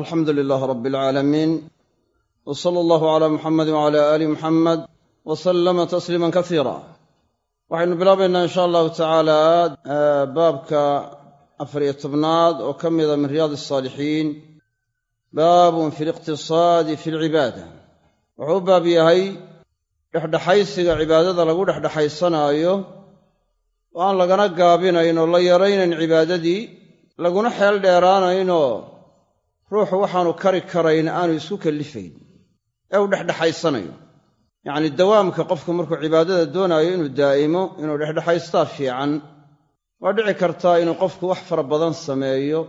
alxamdu lilaah rabbi alcaalamiin w sala allahu calaa muxamedi wcala aali muxamed wa sallama tasliiman kasiira waxaynu bilaabaynaa insha allahu tacaala baabka afariyo tobnaad oo ka mida min riyaadi asaalixiin baabun fi liqtisaadi fi lcibaada wuxuu u baab yahay dhexdhexaysiga cibaadada lagu dhexdhexaysanaayo oo aan lagana gaabinayn oo la yaraynayn cibaadadii laguna xeel dheeraanaynoo ruuxu waxaanu kari karayn aanu isku kallifayn. Ee uu dhexdhexaysanayo. Yacnii dawaamka qofku markuu cibaadada doonaayo inuu daa'imo inuu dhexdhexaystaa fiican. Waa dhici kartaa inuu qofku wax fara badan sameeyo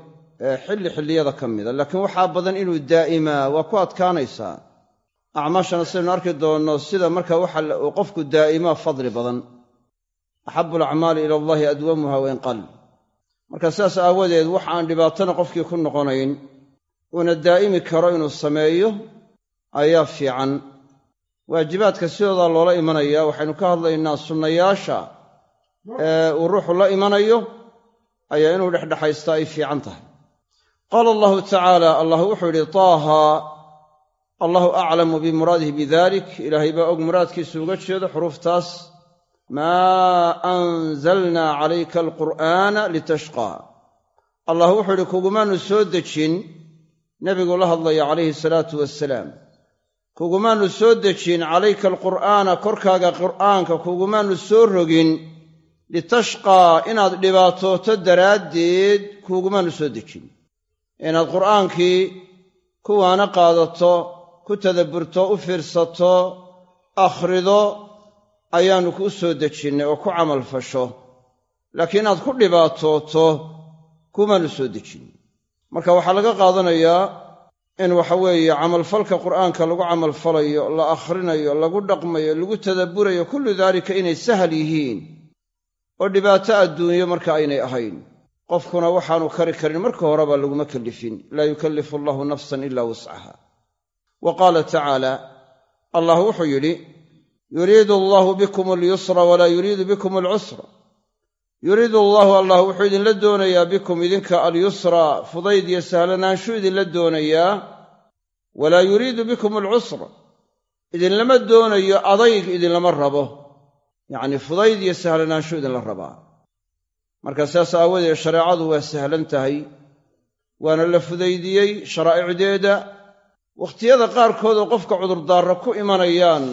ee xilli xilliyada ka mida. Laakiin waxaa badan inuu daa'imaa waa ku adkaanaysaa. Acmaashana sidaynu arki doonno sida marka waxa uu qofku daa'imaa fadli badan. Axabu alacmaali ila allahi adwamuha wain qal marka sidaas aawadeed wax aan dhibaatana qofkii ku noqonayn uuna daa'imi karo inuu sameeyo ayaa fiican. Waajibaadka sidoodaa loola imanaya waxaynu ka hadlaynaa sunnayaasha ee uu ruuxu la imanayo ayaa inuu dhexdhexaystaa ay fiican tahay. Qaala allahu tacaala allah wuxuu yidhi taaha allahu aclamu bimuraadihi bidalik ilaahay baa og muraadkiisu uga jeedo xuruuftaas maa anzalnaa calayka alqur'aana litashqaa. Allah wuxuu yidhi kugumaanu soo dejin nebigu la hadlaya calayhi salaatu wasalaam kugumaanu soo dejin calayka alqur'aana korkaaga qur'aanka kugumaanu soo rogin litashqaa inaad dhibaatooto daraaddeed kuugumaanu soo dejin. Inaad qur'aankii kuwaana qaadato ku tadabburto u fiirsato akhrido ayaannu kuu soo dejinnay oo ku camal fasho. Laakiin inaad ku dhibaatooto kumaanu soo dejin marka waxaa laga qaadanayaa in waxa weeye camalfalka qur'aanka lagu camalfalayo la akhrinayo lagu dhaqmayo lagu tadabburayo kullu daalika inay sahal yihiin. Oo dhibaato adduunyo marka aynay ahayn. Qofkuna waxaanu kari karin marka horeba laguma kellifin laa yukallifu allahu nafsan ila wuscaha wa qaala tacaala allah wuxuu yidhi yuriidu allahu bikum alyusra walaa yuriidu bikum alcusra yuriidu allahu allah wuxuu idinla doonayaa bikum idinka alyusra fudayd iyo sahlanaanshu idinla doonayaa. Walaa yuriidu bikum alcusra idinlama doonayo adayg idinlama rabo. Yacnii fudayd iyo sahlanaanshu idinla rabaa. Marka sidaas aawadeed shareecadu waa sahlan tahay waana la fudaydiyey sharaa'icdeeda wakhtiyada qaarkood oo qofka cudurdaarra ku imanayaan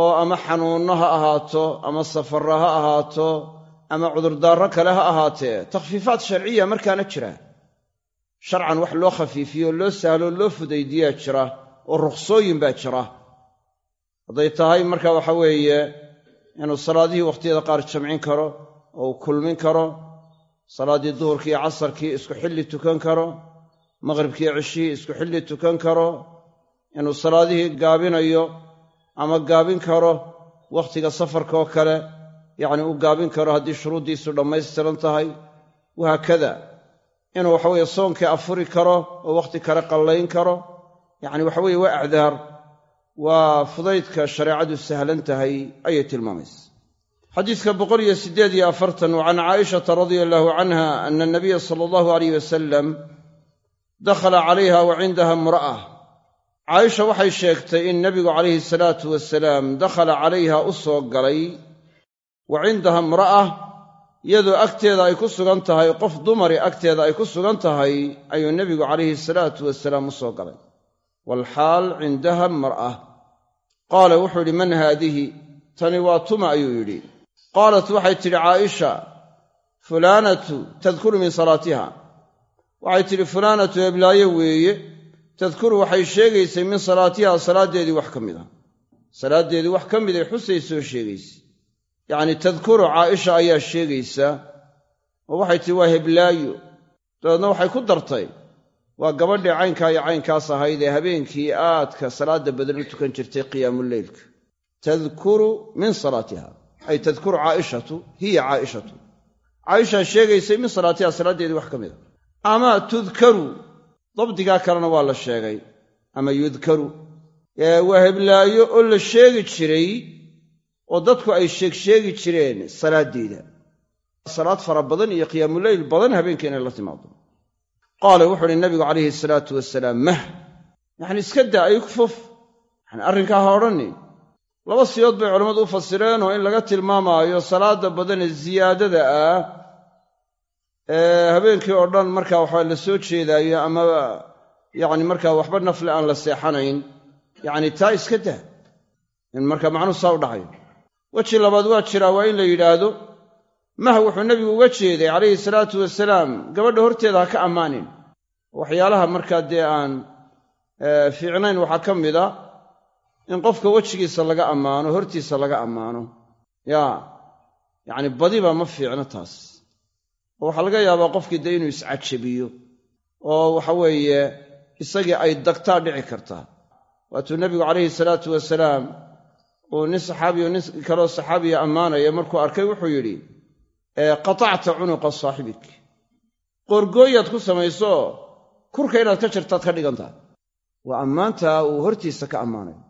oo ama xanuunno ha ahaato ama safarra ha ahaato ama cudurdaarro kale ha ahaatee takhfiifaad sharciya markaana jira. Sharcan wax loo khafiifiyo loo sahlo loo fudaydiyaa jira oo rukhsooyin baa jira. Hadday tahay marka waxa weeye inuu salaadihii wakhtiyada qaar jamcin karo oo uu kulmin karo salaaddii duhurkii casarkii isku xilli tukan karo maqhribkiiyo cishihii isku xilli tukan karo inuu salaadihii gaabinayo ama gaabin karo wakhtiga safarka oo kale yacni uu gaabin karo haddii shuruuddiisu dhammaystiran tahay. Wahaakada inuu waxaweye soonkii afuri karo oo wakhti kale qallayn karo. Yacni waxaweye waa acdaar. Waa fudaydka shareecadu sahlan tahay ayay tilmaamaysa. Xadiiska boqol iyo siddeed iyo afartan wa caa'ishata radia allaahu canha ana anabiya sala allahu alayh wasalam dakhala calayha wa cindaha imra'a. Caaisha waxay sheegtay in nebigu calayhi salaatu wasalaam dakhala calayha u soo galay wa cindaha imra'a iyadoo agteeda ay ku sugan tahay qof dumari agteeda ay ku sugan tahay ayuu nebigu calayhi salaatu wasalaam u soo galay. Waalxaal cindaha imra'a qaala wuxuu yidhi man haadihi? Tani waa tuma ayuu yidhi. Qaalat waxay tidhi caaisha fulaanatu tadkuru min salaatiha. Waxay tidhi fulaanatu eblaaye weeye tadkuru waxay sheegaysay min salaatiha salaaddeedii wax ka mid a salaaddeedii wax ka miday xusay soo yacnii tadkuru caaisha ayaa sheegaysa oo waxay tihi waa heblaayo. Dabeedna waxay ku dartay waa gabadhii caynkaa iyo caynkaas ahayd ee habeenkii aadka salaadda u tukan jirtay qiyaamuleylka tadkuru min salaatiha. Ay tadkuru caaishatu hiya caaishatu. Caaishaa sheegaysay min salaatiha salaaddeedii wax ka mid a ama tudkaru dabdigaa kalena waa la sheegay ama yudkaru. Waa heblaayo oo la sheegi jiray oo dadku ay sheegsheegi jireen salaaddeeda salaad fara badan iyo qiyaamuleyl badan habeenkii inay la timaado qaala wuxu uhi nabigu calayhi salaatu wasalaam mah yacni iska daa aykfuf yani arrinkaa ha odhanni laba siyood bay culammadu u fasireen oo in laga tilmaamaayo salaadda badan ee ziyaadada ah ee habeenkii oo dhan markaa waxaa la soo jeedaayo ama yacni markaa waxba nafle aan la seexanayn. Yacni taa iska daa. In markaa macnuhu saa u dhacayo weji labaad waa jiraa waa in la yidhaahdo mah wuxuu nebigu uga jeeday calayhi salaatu wasalaam gabadha horteeda ha ka ammaanin. Waxyaalaha markaa dee aan fiicnayn waxaa ka mid a in qofka wejigiisa laga ammaano hortiisa laga ammaano. Yaa yacni badiba ma fiicno taas. Oo waxaa laga yaabaa qofkii dee inuu iscajabiyo oo waxa weeye isagii ay dagtaa dhici kartaa. Waatuu nebigu calayhi salaatu wasalaam uu nin saxaabiyo nin kaloo saxaabiya ammaanaya markuu arkay wuxuu yidhi qatacta cunuqa saaxibik. Qoorgooyaad ku samayso kurka inaad ka jirtaad ka dhigantaha waa ammaantaa uu hortiisa ka ammaanayo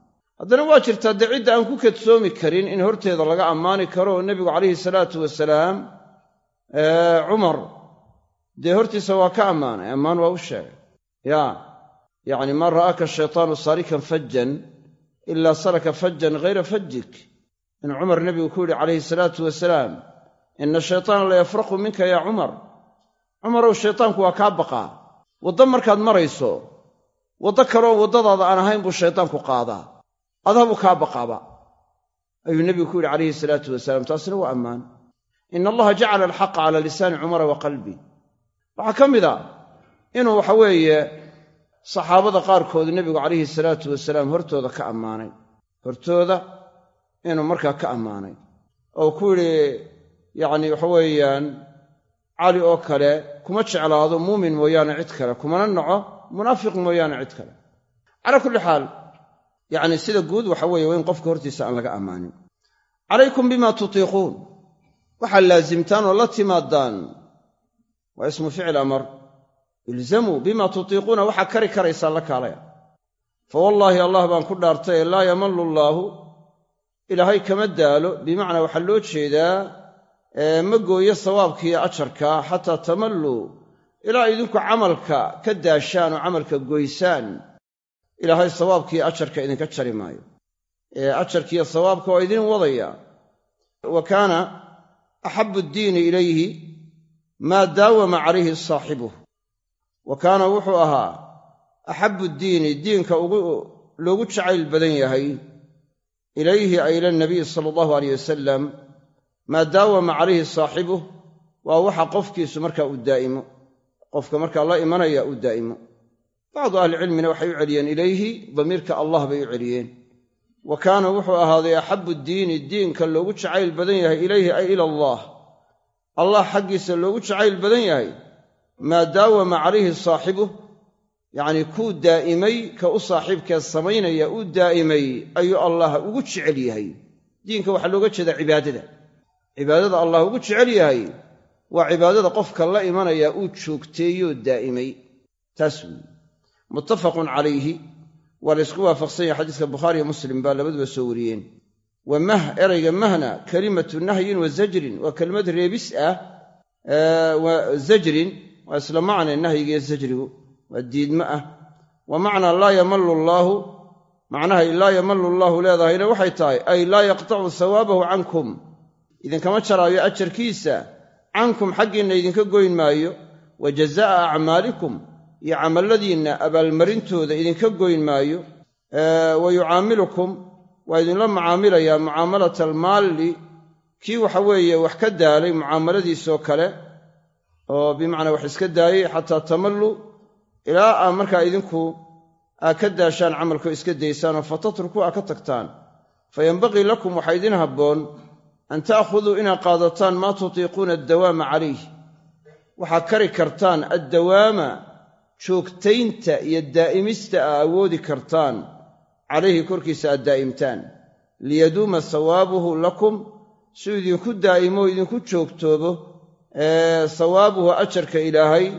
haddana waa jirtaa dee cidda aan ku kadsoomi karin in horteeda laga ammaani karo oo nebigu calayhi salaatu wasalaam cumar. Dee hortiisa waa ka ammaanay. Ammaan waa u sheegay. Yaa yacni maa ra'aaka shaytaanu saarikan fajjan ilaa salaka fajjan ghayra fajjik. In cumar nebigu ku yidhi calayhi salaatu wasalaam ina shaytaana la yafraqu minka yaa cumar. Cumarow shaytaanku waa kaa baqaa. Waddo markaad marayso waddo kaleoo waddadaada aan ahayn buu shaytaanku qaadaa. Adhabuu kaa baqaaba. Ayuu nebigu ku yidhi calayhi salaatu wasalaam taasina waa ammaan. Ina allaha jacala alxaqa cala lisaani cumara wa qalbi. Waxaa ka mid a inuu waxa saxaabada qaarkood nebigu calayhi salaatu wasalaam hortooda ka ammaanay. Hortooda inuu markaa ka ammaanay. Oo ku yidhi yacni waxa weeyaan cali oo kale kuma jeclaado muumin mooyaane cid kale kumana naco munaafiq mooyaane cid kale. Calaa kulli xaal yacni sida guud waxa weeye waa in qofka hortiisa aan laga ammaanin. Calaykum bima tutiiquun. Waxaad laasimtaan oo la timaadaan. Waa ismu ficil amar ilzamuu bima tutiiquuna waxaa kari karaysaan la kaalaya. Fa wallaahi allah baan ku dhaartaye laa yamallu allaahu ilaahay kama daalo. Bimacnaa waxaa loo jeedaa ma gooyo sawaabkiiyo ajarka xataa tamalluu ilaa idinku camalka ka daashaan oo camalka goysaan ilaahay sawaabkiiyo ajarka idinka jari maayo. Ee ajarkiiyo sawaabka waa idin wadaya. Wa kaana axabu ddiini ilayhi maa daawama calayhi saaxibuh wa kaana wuxuu ahaa axabu ddiini diinka loogu jacayl badan yahay. Ilayhi ay ila nabiy sala allahu aleyh wasalam maa daawama calayhi saaxibuh waa waxa qofkiisu markaa uu daa'imo qofka markaa la imanaya uu daa'imo. Bacdu ahlicilmina waxay u celiyeen ilayhi damiirka allah bay u celiyeen. Wa kaana wuxuu ahaaday axabu ddiini diinka loogu jacayl badan yahay ilayhi ay ila allah. Allah xaggiisa loogu jacayl badan yahay maa daawama calayhi saaxibuh yacnii kuu daa'imay ka u saaxiibkee samaynaya uu daa'imay ayuu allah ugu jecel yahay. Diinka waxaa looga jeedaa cibaadada. Cibaadada allah ugu jecel yahay waa cibaadada qofka la imanaya uu joogteeyoo daa'imay. Taas weeye. Muttafaqun calayhi waa la ysku waafaqsan yahay xadiiska bukhaariyo muslim baa labaduba soo wariyeen. Wa mah erayga mahna kalimatu nahyin wa zajrin waa kelimad reebis ah wa zajrin waa isla macne nahyigiiyo zajrigu waa diidmo ah. Wa macnaa laa yamallu allaahu macnahay laa yamallu allaahu leedahayna waxay tahay ay laa yaqtacu sawaabahu cankum. Idinkama jaraayo ajarkiisa cankum xaggiinna idinka goyn maayo. Wa jazaa'a acmaalikum iyo camalladiinna abaalmarintooda idinka goyn maayo. Wa yucaamilukum waa idinla mucaamilayaa mucaamalata almaalli. Kii waxa weeye wax ka daalay mucaamaladiisoo kale oo bimacnaa wax iska daayey xataa tamallu ilaa aa markaa idinku aa ka daashaan camalkoo iska daysaanoo fatatrukuu aa ka tagtaan. Fa yenbaqii lakum waxaa idin habboon an ta'khuduu inaad qaadataan maa tutiiquuna addawaama calayh waxaad kari kartaan addawaama joogtaynta iyo daa'imista aa awoodi kartaan calayhi korkiisa aad daa'imtaan. Liyaduuma sawaabuhu lakum suu idinku daa'imo idinku joogtoobo sawaabuhu ajarka ilaahay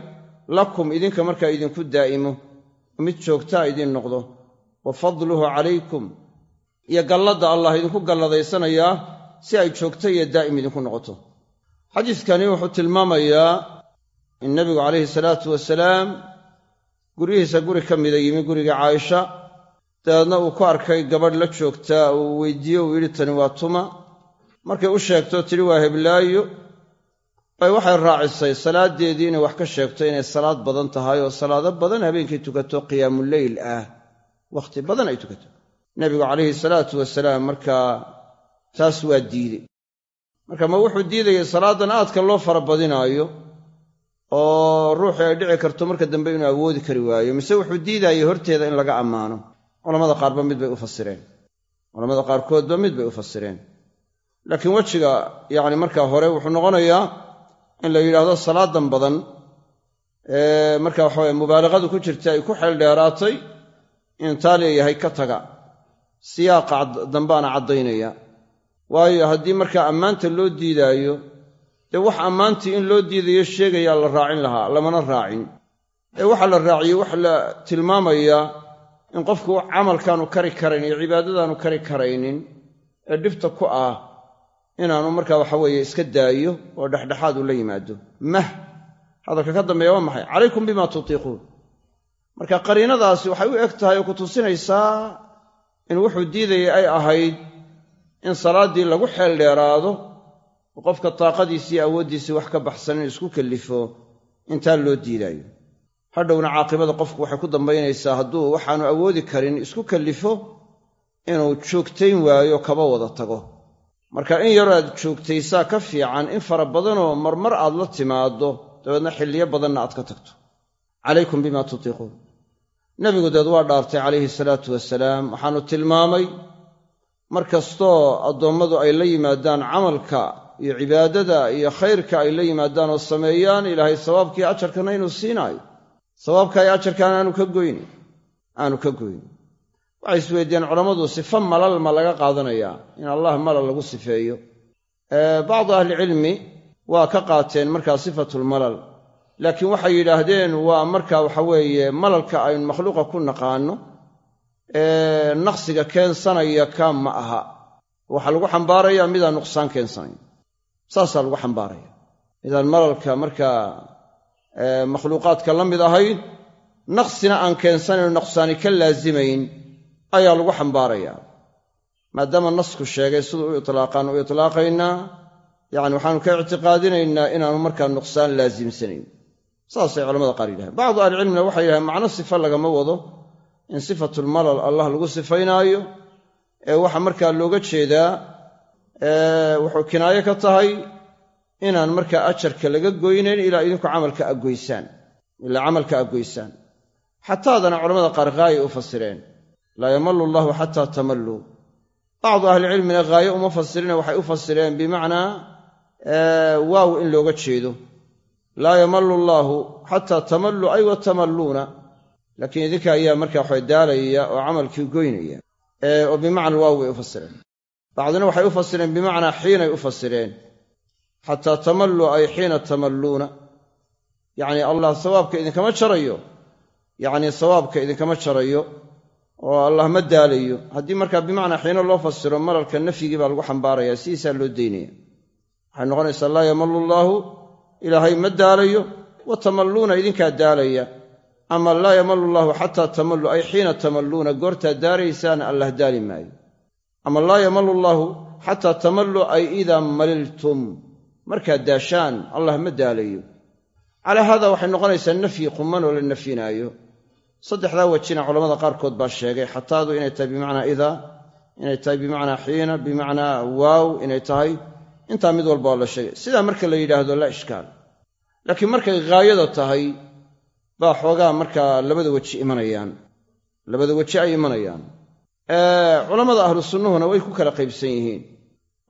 lakum idinka markaa idinku daa'imo mid joogtaa idiin noqdo. Wa fadluhu calaykum iyo galladda allah idinku galladaysanayaa si ay joogto iyo daa'im idinku noqoto. Xadiiskani wuxuu tilmaamayaa in nebigu calayhi salaatu wasalaam guryihiisa guri ka mida yimi guriga caaisha. Dabeedna uu ku arkay gabadh la joogtaa uu weydiiye uu yidhi tani waa tuma. Markay u sheegto tidhi waa heblaayo bay waxay raacisay salaaddeedii inay wax ka sheegto inay salaad badan tahay oo salaado badan habeenkay tukato qiyaamuleyl ah. Wakhti badan ay tukato. Nebigu calayhi salaatu wasalaam markaa taas waa diidey marka ma wuxuu diidayay salaadan aadka loo farabadinaayo oo ruuxii ay dhici karto marka dambe inuu awoodi kari waayo mise wuxuu diidaayay horteeda in laga ammaano. Culamada qaarba mid bay u fasireen. Culamada qaarkoodba mid bay u fasireen. Laakiin wejiga yacni markaa hore wuxuu noqonayaa in la yidhaahdo salaadan badan ee marka waxaweye mubaalaqadu ku jirta ay ku xeel dheeraatay in taa leeyahay ka taga. Siyaaqa dambaana caddaynaya. Waayo haddii markaa ammaanta loo diidaayo dee wax ammaantii in loo diidayo sheegayaa la raacin lahaa lamana raacin. Ee waxaa la raaciyey wax la tilmaamayaa in qofku camalkaanu kari karayn iyo cibaadadaanu kari karaynin ee dhibta ku ah inaanu markaa waxaweeye iska daayo oo dhexdhexaad u la yimaado. Mah hadalka ka dambeeya waa maxay? Calaykum bima tutiiquun marka qariinadaasi waxay u eg tahay oo ku tusinaysaa in wuxuu diidayay ay ahayd in salaaddii lagu xeel dheeraado oo qofka taaqadiisii awooddiisii wax ka baxsan in isku kellifo intaa loo diidaayo. Hadhowna caaqibada qofku waxay ku dambaynaysaa hadduu waxaanu awoodi karin isku kellifo inuu joogtayn waayo kaba wada tago marka in yaroo aad joogtaysaa ka fiican in fara badanoo marmar aad la timaaddo dabeedna xilliyo badanna aad ka tagto. Calaykum bima tutiiquun nebigu deed waa dhaartay calayhi salaatu wasalaam waxaanu tilmaamay mar kastoo addoommadu ay la yimaadaan camalka iyo cibaadada iyo khayrka ay la yimaadaan oo sameeyaan ilaahay sawaabkii ajarkana inuu siinaayo sawaabka iyo ajarkaana aanu ka goynin aanu ka goynin waxay isweydiiyeen culammadu sifo malal ma laga qaadanayaa in allah malal lagu sifeeyo. Bacdu ahlicilmi waa ka qaateen markaa sifatulmalal laakiin waxay yidhaahdeen waa marka waxa weeye malalka aynu makhluuqa ku naqaanno ee naqsiga keensanaya kaa ma aha. Waxaa lagu xambaarayaa midaan nuqsaan keensanayn saasaa lagu xambaaraya. Midaan malalka markaa makhluuqaadka la mid ahayn naqsina aan keensanayn oo naqsaani ka laasimayn ayaa lagu xambaarayaa maadaama nasku sheegay siduu u itlaaqaan u itlaaqaynaa yacni waxaanu ka ictiqaadinaynaa inaanu markaa nuqsaan laasimsanayn saasay culamada qaar yidhahdeen. Bacdu ahlicilmina waxay yidhahdeen macno sifa lagama wado in sifatulmalal allah lagu sifaynaayo ee waxaa markaa looga jeedaa wuxuu kinaayo ka tahay inaan markaa ajarka laga goynayn ilaa idinku camalka aggoysaan ilaa camalka aggoysaan xataadana culamada qaar haaya u fasireen laa yamallu allahu xataa tamalluu bacdu ahlicilmina haaye uma fasirine waxay u fasireen bimacnaa waaw in looga jeedo. Laa yamallu allaahu xataa tamalluu ay wa tamalluuna. Laakiin idinka ayaa markaa waxa daalaya oo camalkii goynaya oo bimacna waaw bay u fasireen. Bacdina waxay u fasireen bimacnaa xiinay u fasireen. Xataa tamalluu ay xiina tamalluuna. Yacnii allah sawaabka idinkama jarayo. Yacnii sawaabka idinkama jarayo oo allah ma daalayo haddii markaa bimacnaa xiino loo fasiro malalka nafyigii baa lagu xambaaraya sidiisaa loo daynaya waxay noqonaysaa laa yamallu allaahu ilaahay ma daalayo wa tamalluuna idinkaa daalaya. Ama laa yamallu allaahu xataa tamallu ay xiina tamalluuna goortaad daaraysaana allah daali maayo. Ama laa yamallu allaahu xataa tamallu ay idaa maliltum. Markaad daashaan allah ma daalayo calaa haada waxay noqonaysaa nafyi quman oo la nafyinaayo saddexdaa wejina culamada qaarkood baa sheegay xataadu inay tahay bimacnaa idaa inay tahay bimacnaa xiina bimacnaa waaw inay tahay intaa mid walba waa la sheegay. Sidaa marka la yidhaahdo laa ishkaal. Laakiin markay ghaayada tahay baa xoogaa markaa labada weji imanayaan. Labada weji ay imanayaan. Culammada ahlu sunnuhuna way ku kala qaybsan yihiin.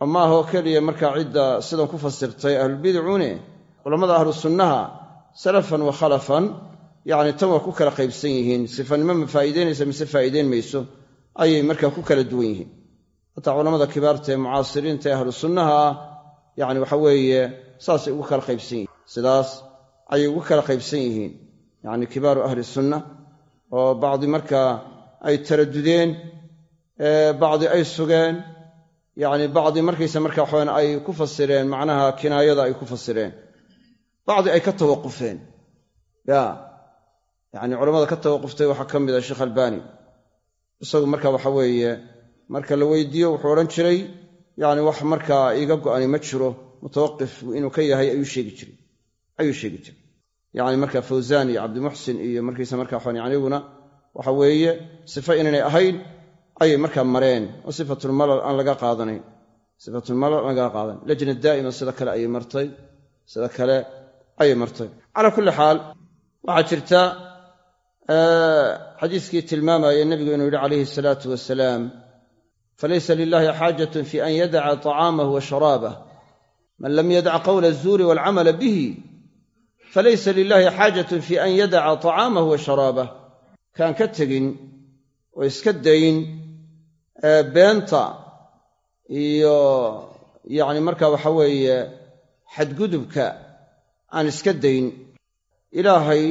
Oo ma aha oo keliya markaa cidda sidan ku fasirtay ahlulbidcune culammada ahlu sunnaha salafan wa khalafan yacni tan waa ku kala qaybsan yihiin. Sifanimo ma faa'iidaynaysa mise faa'iidayn mayso? Ayay markaa ku kala duwan yihiin. Hataa culammada kibaarta ee mucaasiriinta ee ahlu sunnaha ah yacni waxa weeye saasay ugu kala qaybsan yihiin. Sidaas ayay ugu kala qaybsan yihiin yacni kibaaru ahli sunna oo bacdi markaa ay taradudeen bacdi ay sugeen yacni bacdi markaysa markaa waxawan ay ku fasireen macnaha kinaayada ay ku fasireen. Bacdi ay ka tawaqufeen. Ya yacni culammada ka tawaquftay waxaa ka mid ah sheekh albani. Isagu marka waxa weeye marka la weydiiyo wuxuu odhan jiray yacni wax markaa iiga go'ani ma jiro mutawaqif inuu ka yahay ayuu sheegi jiray ayuu sheegi jiray. Yacni marka fawsaan iyo cabdimuxsin iyo markiisa marka waxaan yani iyaguna waxa weeye sifa inaynay ahayn ayay markaa mareen oo sifatulmalal aan laga qaadanayn sifatulmalal aan laga qaadan. Lajna daa'ima sida kale ayay martay sida kale ayay martay. Calaa kulli xaal waxaa jirta xadiiskii tilmaamaya nebigu inuu yidhi calayhi asalaatu wasalaam falaysa lilahi xaajatun fi an yadaca طacaamah wa sharaabah. Man lam yadac qowla azuuri walcamala bihi falaysa lilahi xaajatun fi an yadaca طacaamah wa sharaabah. Kaan ka tegin oo iska dayn beenta iyo yacni marka waxa weeye xadgudubka aan iska dayn ilaahay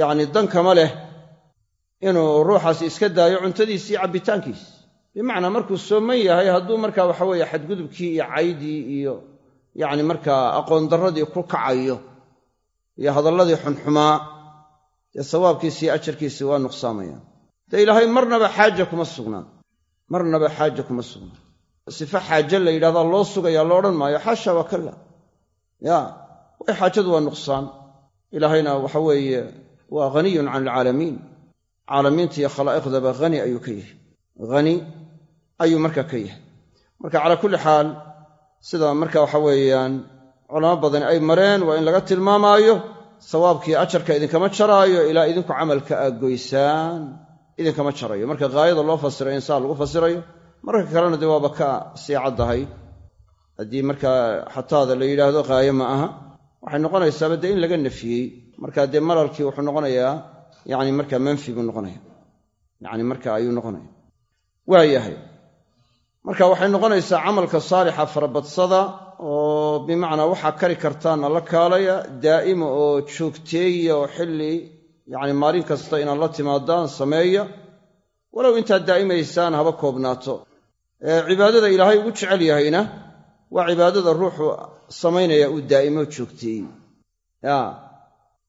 yacni dan kama leh inuu ruuxaasi iska daayo cuntadiisii cabbitaankiis. Bimacnaa markuu sooman yahay hadduu markaa waxa weeye xadgudubkii iyo caydii iyo yacni markaa aqoon darradii ku kacayo iyo hadalladii xunxumaa dee sawaabkiisii ajarkiisii waa nuqsaamayaan dee ilaahay marnaba xaaja kuma sugnaan marnaba xaaja kuma sugnaan sife xaaje la yidhahdaa loo sugayaa lo odhan maayo xaasha waa kalla. Ya way xaajadu waa nuqsaan. Ilaahayna waxa weeye waa haniyun can alcaalamiin. Caalamiinta iyo khalaa'iqdaba hani ayuu ka yahay. Hani ayuu marka ka yahay. Marka calaa kulli xaal sida marka waxa weeyaan culamo badani ay mareen waa in laga tilmaamaayo sawaabkii ajarka idinkama jaraayo ilaa idinku camalka aad goysaan idinkama jarayo marka haayada loo fasirayo insaan lagu fasirayo marka kalena dee waaba ka sii caddahay. Haddii markaa xataada la yidhaahdo haaye ma aha. Waxay noqonaysaaba dee in laga nafiyey marka dee malalkii wuxuu noqonayaa yani marka manfi buu noqonaya yani marka ayuu noqonaya waayahay marka waxay noqonaysaa camalka saalixa farabadsada oo bimacnaa waxaa kari kartaanna la kaalaya daa'ima oo joogteeya oo xilli yacni maalin kasta inaad la timaadaan sameeya. Walow intaad daa'imaysaan haba koobnaato. Cibaadada ilaahay ugu jecel yahayna waa cibaadada ruuxu samaynaya uu daa'imo joogteeyey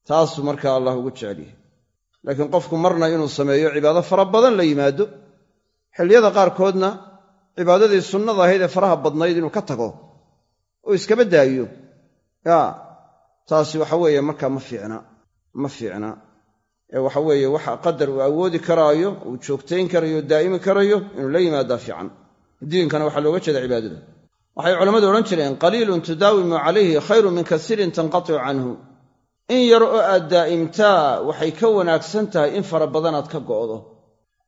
taasuu markaa allah ugu jecel yahay. Laakiin qofku marna inuu sameeyo cibaado fara badan la yimaado xilliyada qaarkoodna cibaadadii sunnada ahayd ee faraha badnayd inuu ka tago oo iskaba daayo. Ya taasi waxa weeye markaa ma fiicna ma fiicna. Ee waxa weeye waxa qadar uu awoodi karaayo uu joogtayn karayo daa'imi karayo inuu la yimaadaa fiican. Diinkana waxaa looga jeeda cibaadada. Waxay culammadu odhan jireen qaliilun tudaawimu calayhi khayrun min kasiirin tanqatiu canhu in yar oo aad daa'imtaa waxay ka wanaagsan tahay in fara badanaad ka go'do.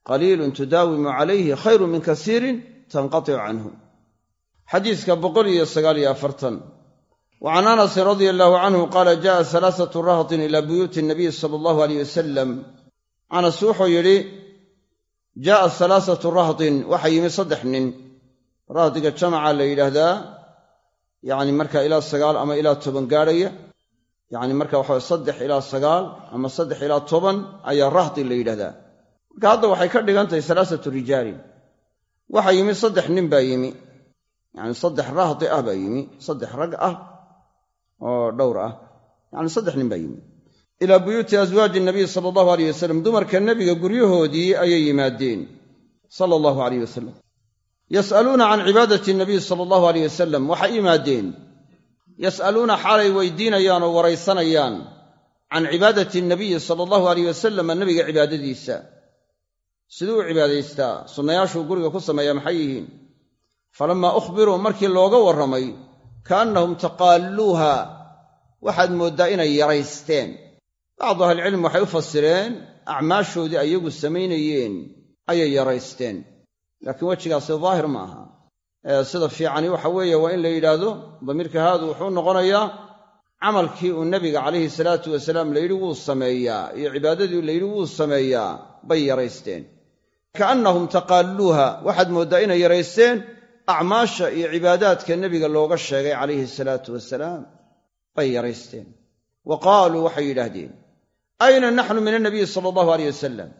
Qaliilun tudaawimu calayhi khayrun min kasiirin tanqatiu canhu. Xadiiska wa can anasin radia allahu canhu qaala ja'a halaasatu rahtin ila buyuuti nabiy sala allahu aleyh wasalam anas wuxuu yidhi jaa'a halaasatu rahtin waxaa yimi saddex nin. Rahdiga jamaca la yidhaahdaa yacni marka ilaa sagaal ama ilaa toban gaadhaya yacni marka waxaa saddex ilaa sagaal ama saddex ilaa toban ayaa rahdi la yidhahdaa. Marka hadda waxay ka dhigan tahay halaasatu rijaalin. Waxaa yimi saddex nin baa yimi. Yacni saddex rahdi ah baa yimi saddex rag ah oo dhowr ah. Yacni saddex nin baa yimi. Ilaa buyuuti aswaaji nabiy sala allahu aleyh wasalam dumarka nebiga guryahoodii ayay yimaadeen sala allahu aleyh wasalam yas'aluuna can cibaadati nabiy sala allahu aleyh wasalam waxay yimaadeen yas'aluuna xaalay weydiinayaan oo waraysanayaan can cibaadati nabiyi sala allahu aleyh wasalama nebiga cibaadadiisa. Siduu u cibaadaystaa sunnayaashuu guriga ku sameeya maxay yihiin? Falammaa ukhbiruu markii looga warramay kaannahum taqaalluuha waxaad mooddaa inay yaraysteen. Bacdu ahlicilm waxay u fasireen acmaashoodii ay iyagu samaynayeen ayay yaraysteen. Laakiin wejigaasi daahir ma aha sida fiicani waxa weeye waa in la yidhaahdo damiirka haadu wuxuu noqonayaa camalkii uu nebiga calayhi salaatu wasalaam layidhi wuu sameeyaa iyo cibaadadii layidhi wuu sameeyaa bay yaraysteen. Kaannahum taqaalluuha waxaad mooddaa inay yaraysteen acmaasha iyo cibaadaadka nebiga looga sheegay calayhi salaatu wasalaam bay yaraysteen. Wa qaaluu waxay yidhaahdeen ayna naxnu min annabiyi sala allahu aleyh wasalam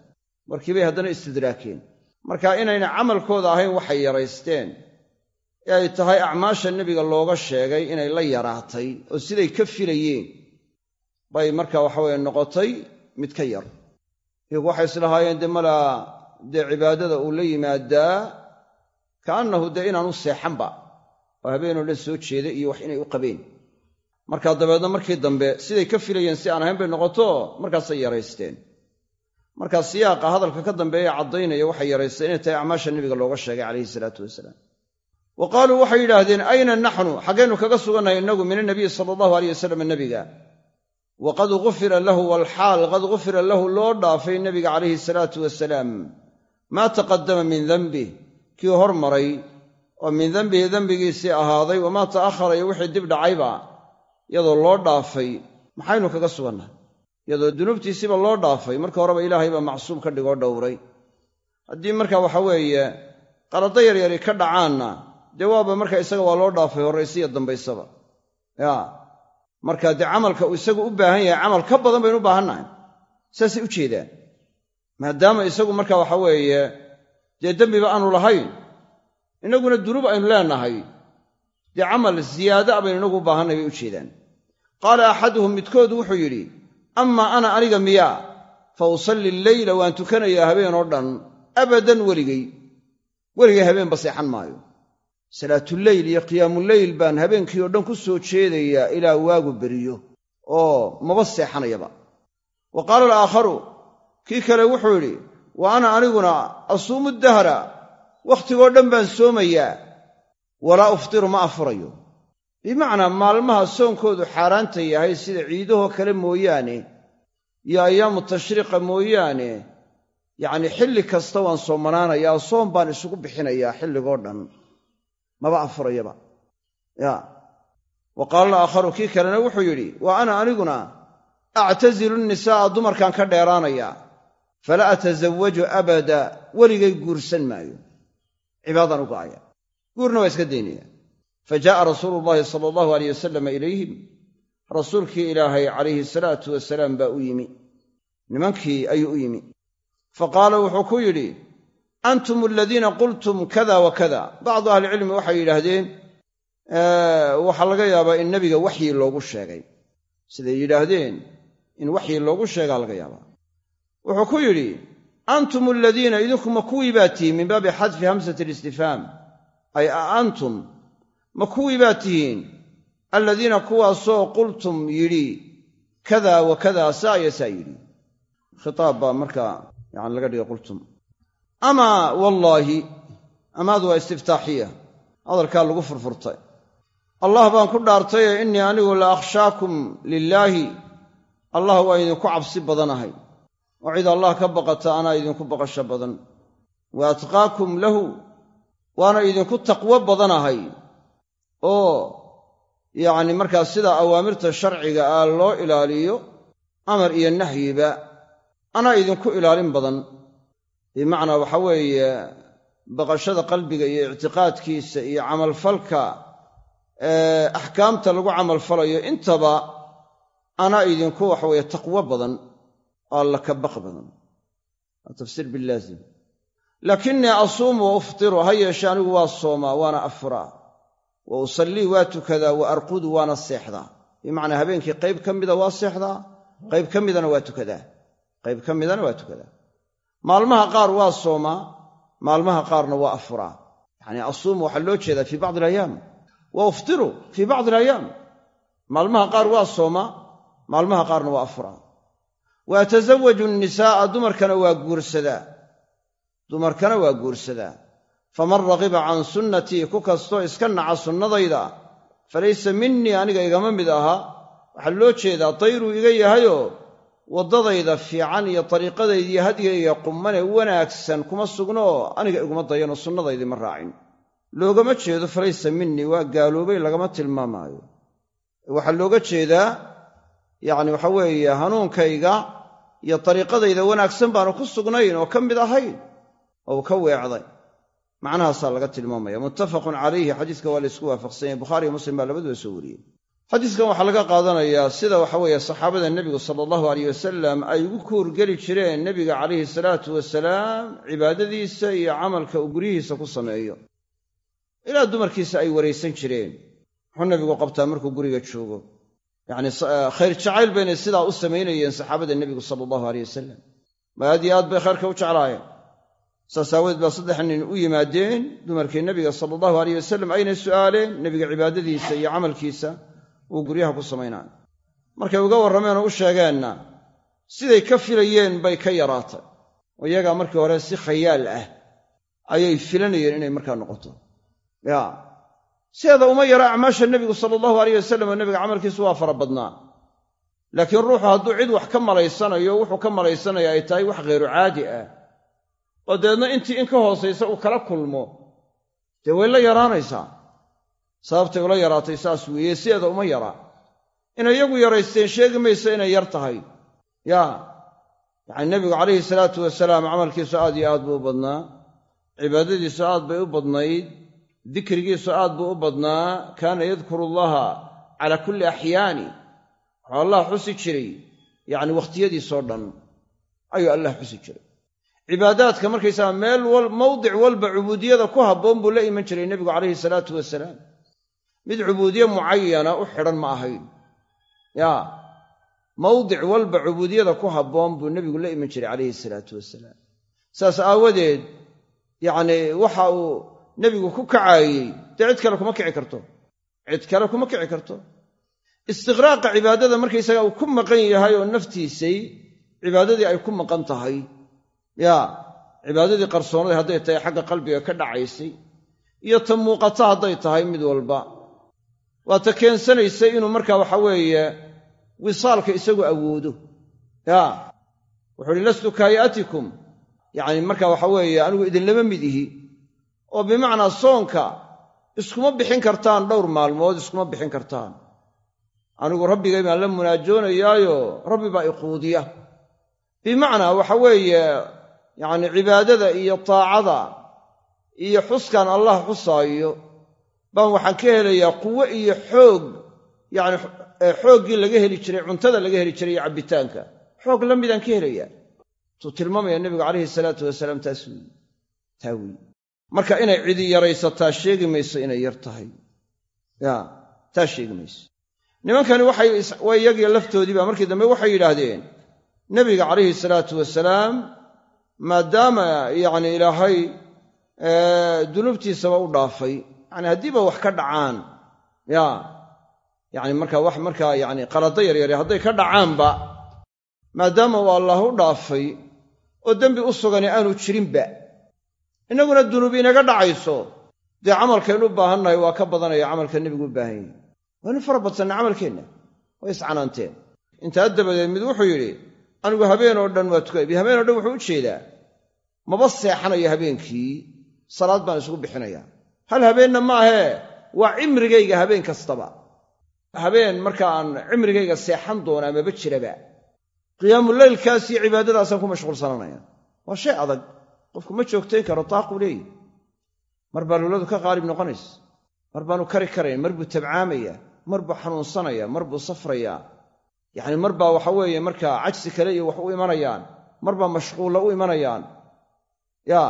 markii bay haddana istidraakeen marka inayna camalkooda ahayn waxay yaraysteen ee ay tahay acmaasha nebiga looga sheegay inay la yaraatay oo siday ka filayeen bay marka waxaweye noqotay mid ka yar. Iyagu waxay islahaayeen dee malaa dee cibaadada uu la yimaadaa kaannahu dee inaanu seexanba oo habeenoo dhan soo jeeda iyo wax inay u qabeen. Markaa dabeedna markii dambe siday ka filayeen si aan ahayn bay noqoto markaasay yaraysteen. Markaa siyaaqa hadalka ka dambeeya caddaynaya waxay yaraysteen inay tahay acmaasha nebiga looga sheegay calayhi salaatu wasalaam wa qaaluu waxay yidhaahdeen ayna naxnu? Xaggaynu kaga sugannahay innagu min anabiyi sala allahu aleyh wasalam nebiga waqad gufira lahu walxaal qad gufira lahu loo dhaafay nebiga calayhi salaatu wasalaam maa taqaddama min dembih kii hormaray oo min dembihi dembigiisii ahaaday wamaa ta'ahara iyo wixii dib dhacayba iyadoo loo dhaafay. Maxaynu kaga sugannahay iyadoo dunuubtiisiiba loo dhaafay marka horeba ilaahay baa macsuum ka dhigoo dhowray. Haddii marka waxa weeye qalado yaryari ka dhacaanna dee waaba marka isaga waa loo dhaafay horraysiya dambaysaba. Ya. Marka dee camalka uu isagu u baahan yahay camal ka badan baynu u baahannahay. Saasay u jeedaan. Maadaama isagu marka waxa weeye dee dembiba aanu lahayn innaguna dunuub aynu leenahay dee camal ziyaada baynu inagu u baahannay bay u jeedaan. Qaala axaduhum midkood wuxuu yidhi amaa ana aniga miyaa fa usalli alleyla waan tukanayaa habeen oo dhan abadan weligay. Weligay habeenba seexan maayo salaatuleyl iyo qiyaamuleyl baan habeenkii oo dhan ku soo jeedayaa ilaa waagu beriyo oo maba seexanayaba. Wa qaala alaakharu kii kale wuxuu yidhi wa ana aniguna asuumu dahra wakhtigoo dhan baan soomayaa walaa uftiru ma afurayo. Bimacnaa maalmaha soonkoodu xaaraanta yahay sida ciidahoo kale mooyaane iyo ayaamu tashriiqa mooyaane yacnii xilli kasta waan soomanaanayaa soom baan isugu bixinayaa xilligoo dhan maba afurayaba. Ya. Wa qaala alaakharu kii kalena wuxuu yidhi wa ana aniguna actasilu nnisaa'a dumarkan ka dheeraanayaa fala atasawaju abada weligay guursan maayo. Cibaadaan u ga'aya guurna waa iska daynaya. Fa jaa'a rasuulu llaahi sala allahu aleyh wasalama ilayhim. Rasuulkii ilaahay calayhi salaatu wasalaam baa u yimi. Nimankii ayuu u yimi. Fa qaala wuxuu ku yidhi antum aladiina qultum kada wa kada bacdu ahlicilmi waxay yidhaahdeen waxaa laga yaabaa in nebiga waxyi loogu sheegay siday yidhaahdeen in waxyi loogu sheegaa laga yaabaa wuxuu ku yidhi antum aladiina idinkuma kuwii baa tihiin min baabi xadfi hamsati alistifhaam ay a antum ma kuwii baa tihiin aladiina kuwaasoo qultum yidhi kada wa kada saa iyo saa yidhi amaa wallaahi amaadu waa istiftaaxiya. Hadalkaa lagu furfurtay. Allah baan ku dhaartaye innii anigu la akhshaakum lilaahi allah waa idinku cabsi badanahay oo cid allah ka baqata anaa idinku baqasho badan. Wa atqaakum lahu waana idinku taqwo badanahay oo yacni markaa sida awaamirta sharciga ah loo ilaaliyo amar iyo nahyiba anaa idinku ilaalin badan bimacnaa waxa weeye baqashada qalbiga iyo ictiqaadkiisa iyo camalfalka axkaamta lagu camalfalayo intaba anaa idinku waxaweeye taqwo badan oo alla ka badan. Waa tafsiir bilaazim laakinnii asuumu wa uftiru ha yeeshe anigu waa soomaa waana afuraa wa usallii waa tukadaa wa arqudu waana seexdaa. Bimacnaa habeenkii qayb ka mida waa seexdaa qayb ka midana waa tukadaa. Qayb ka midana waa tukadaa maalmaha qaar waa soomaa maalmaha qaarna waa afuraa yacnii asuumu waxaa loo jeedaa fii bacdi alayaam. Wa uftiru fii bacdi alayaam. Maalmaha qaar waa soomaa maalmaha qaarna waa afuraa wa atasawaju nnisaa'a dumarkana waa guursadaa dumarkana waa guursadaa faman ragiba can sunnatii ku kastoo iska naca sunnadayda falaysa minii aniga igama mid aha. Waxaa loo jeedaa dayruu iga yahayoo waddadayda fiican iyo dariiqadayda iyo hadyigayga qumane wanaagsan kuma sugnooo aniga iguma dayanoo sunnadaydii ma raacin. Loogama jeedo falaysa minii waa gaaloobay lagama tilmaamaayo. Waxaa looga jeedaa yacni waxa weeye hanuunkayga iyo dariiqadayda wanaagsan baanu ku sugnayn oo ka mid ahayn oo ka weecday. Macnahaasaa laga tilmaamaya. Muttafaqun calayhi xadiiska waa la ysku waafaqsan yahy bukhariiyo muslim baa labaduba soo wariyey xadiiskan waxaa laga qaadanayaa sida waxa weeye saxaabada nebigu sala allahu aleyh wasalam ay ugu kuurgeli jireen nebiga calayhi salaatu wasalaam cibaadadiisa iyo camalka uu guryihiisa ku sameeyo. Ilaa dumarkiisa ay waraysan jireen. Muxuu nabigu qabtaa markuu guriga joogo. Yacni khayr jacayl baynay sidaa u samaynayeen saxaabada nebigu sala allahu aleyh wasalam ma aad iyo aad bay khayrka u jeclaayeen. Saas aawadeed baa saddex nin u yimaadeen dumarkii nebiga sala allahu aleyh wasalam aynay su'aaleen nebiga cibaadadiisa iyo camalkiisa uu guryaha ku samaynayo markay uga warrameen oo u sheegeenna siday ka filayeen bay ka yaraatay. Oo iyagaa markii hore si khayaal ah ayay filanayeen inay markaa noqoto. Ya sideeda uma yara acmaasha nebigu sala allahu aleyh wasalam oo nebiga camalkiisu waa fara badnaa. Laakiin ruuxu hadduu cid wax ka malaysanayo wuxuu ka malaysanaya ay tahay wax khayru caadi ah. Oo dabeedna intii in ka hoosaysa uu kala kulmo. Dee way la yaraanaysaa sababtay ula yaraatay saas weeye sideeda uma yara. Inay iyagu yaraysteen sheegi mayso inay yar tahay. Ya yacani nebigu calayhi salaatu wasalaam camalkiisu aad iyo aad buu u badnaa cibaadadiisu aad bay u badnayd dikrigiisu aad buu u badnaa kaana yadkuru allaha calaa kulli axyaani. Wuxuu allah xusi jiray yacni wakhtiyadiisoo dhan ayuu allah xusi jiray. Cibaadaadka markaysaga meel mawdic walba cubuudiyada ku habboon buu la iman jiray nebigu calayhi salaatu wasalaam mid cubuudiye mucayana u xidhan ma ahayn. Ya mawdic walba cubuudiyada ku habboon buu nebigu la iman jiray calayhi salaatu wasalaam. Saas aawadeed yacni waxa uu nebigu ku kacaayey dee cid kale kuma kici karto. Cid kale kuma kici karto. Istiqraaqa cibaadada markaysaga uu ku maqan yahay oo naftiisay cibaadadii ay ku maqan tahay. Ya cibaadadii qarsoonadii hadday tahay xagga qalbiga ka dhacaysay iyo ta muuqata hadday tahay mid walba waa ta keensanaysay inuu markaa waxa weeye wisaalka isagu awoodo. Ya wuxuu uhi lastu kaayatikum. Yacni marka waxa weeye anigu idinlama mid ihi. Oo bimacnaa soonka iskuma bixin kartaan dhowr maalmood iskuma bixin kartaan. Anigu rabbigay baan la munaajoonayaayo rabbi baa iquudiya bimacnaa waxa weeye yacni cibaadada iyo taacada iyo xuskan allah xusaayo baan waxaan ka helayaa quwo iyo xoog yacni xooggii laga heli jiray cuntada laga heli jiray iyo cabbitaanka. Xoog la midaan ka helayaa. Tuu tilmaamaya nebigu calayhi salaatu wasalaam taas weyi taa weyi marka inay cidi yaraysataa sheegi mayso inay yar tahay. Ya taa sheegi mayso. Nimankani waxay waa iyagii laftoodiiba markii dambe waxay yidhaahdeen nebiga calayhi salaatu wasalaam maadaama yacni ilaahay dunuubtiisaba u dhaafay yacni haddiiba wax ka dhacaan. Ya. Yacni markaa wax markaa yacni qalado yaryare hadday ka dhacaanba maadaama uu allah u dhaafay oo dembi u sugani aanu jirinba innaguna dunuub inaga dhacayso dee camalkaynu u baahannahay waa ka badanaya camalka nebigu u baahan yahy waynu fara badsanna camalkeenna way iscanaanteen intaa dabadeed mid wuxuu yidhi anigu habeen oo dhan waa tukay habeen o dhan wuxuu u jeedaa maba seexanayo habeenkii salaad baan isugu bixinayaa hal habeenna maahee waa cimrigayga habeen kastaba. Habeen marka aan cimrigayga seexan doonaa maba jiraba. Qiyaamuleylkaas cibaadadaasaan ku mashquulsananaya. Waa shay adag. Qofku ma joogtayn karo taaquu leeyi. Mar baa luladu ka qaalib noqonaysa mar baanu kari karayn mar buu tabcaamaya mar buu xanuunsanaya mar buu safrayaa yacni mar baa waxa weeye markaa cajsi kale iyo wax u imanayaan mar baa mashquulla u imanayaan. Ya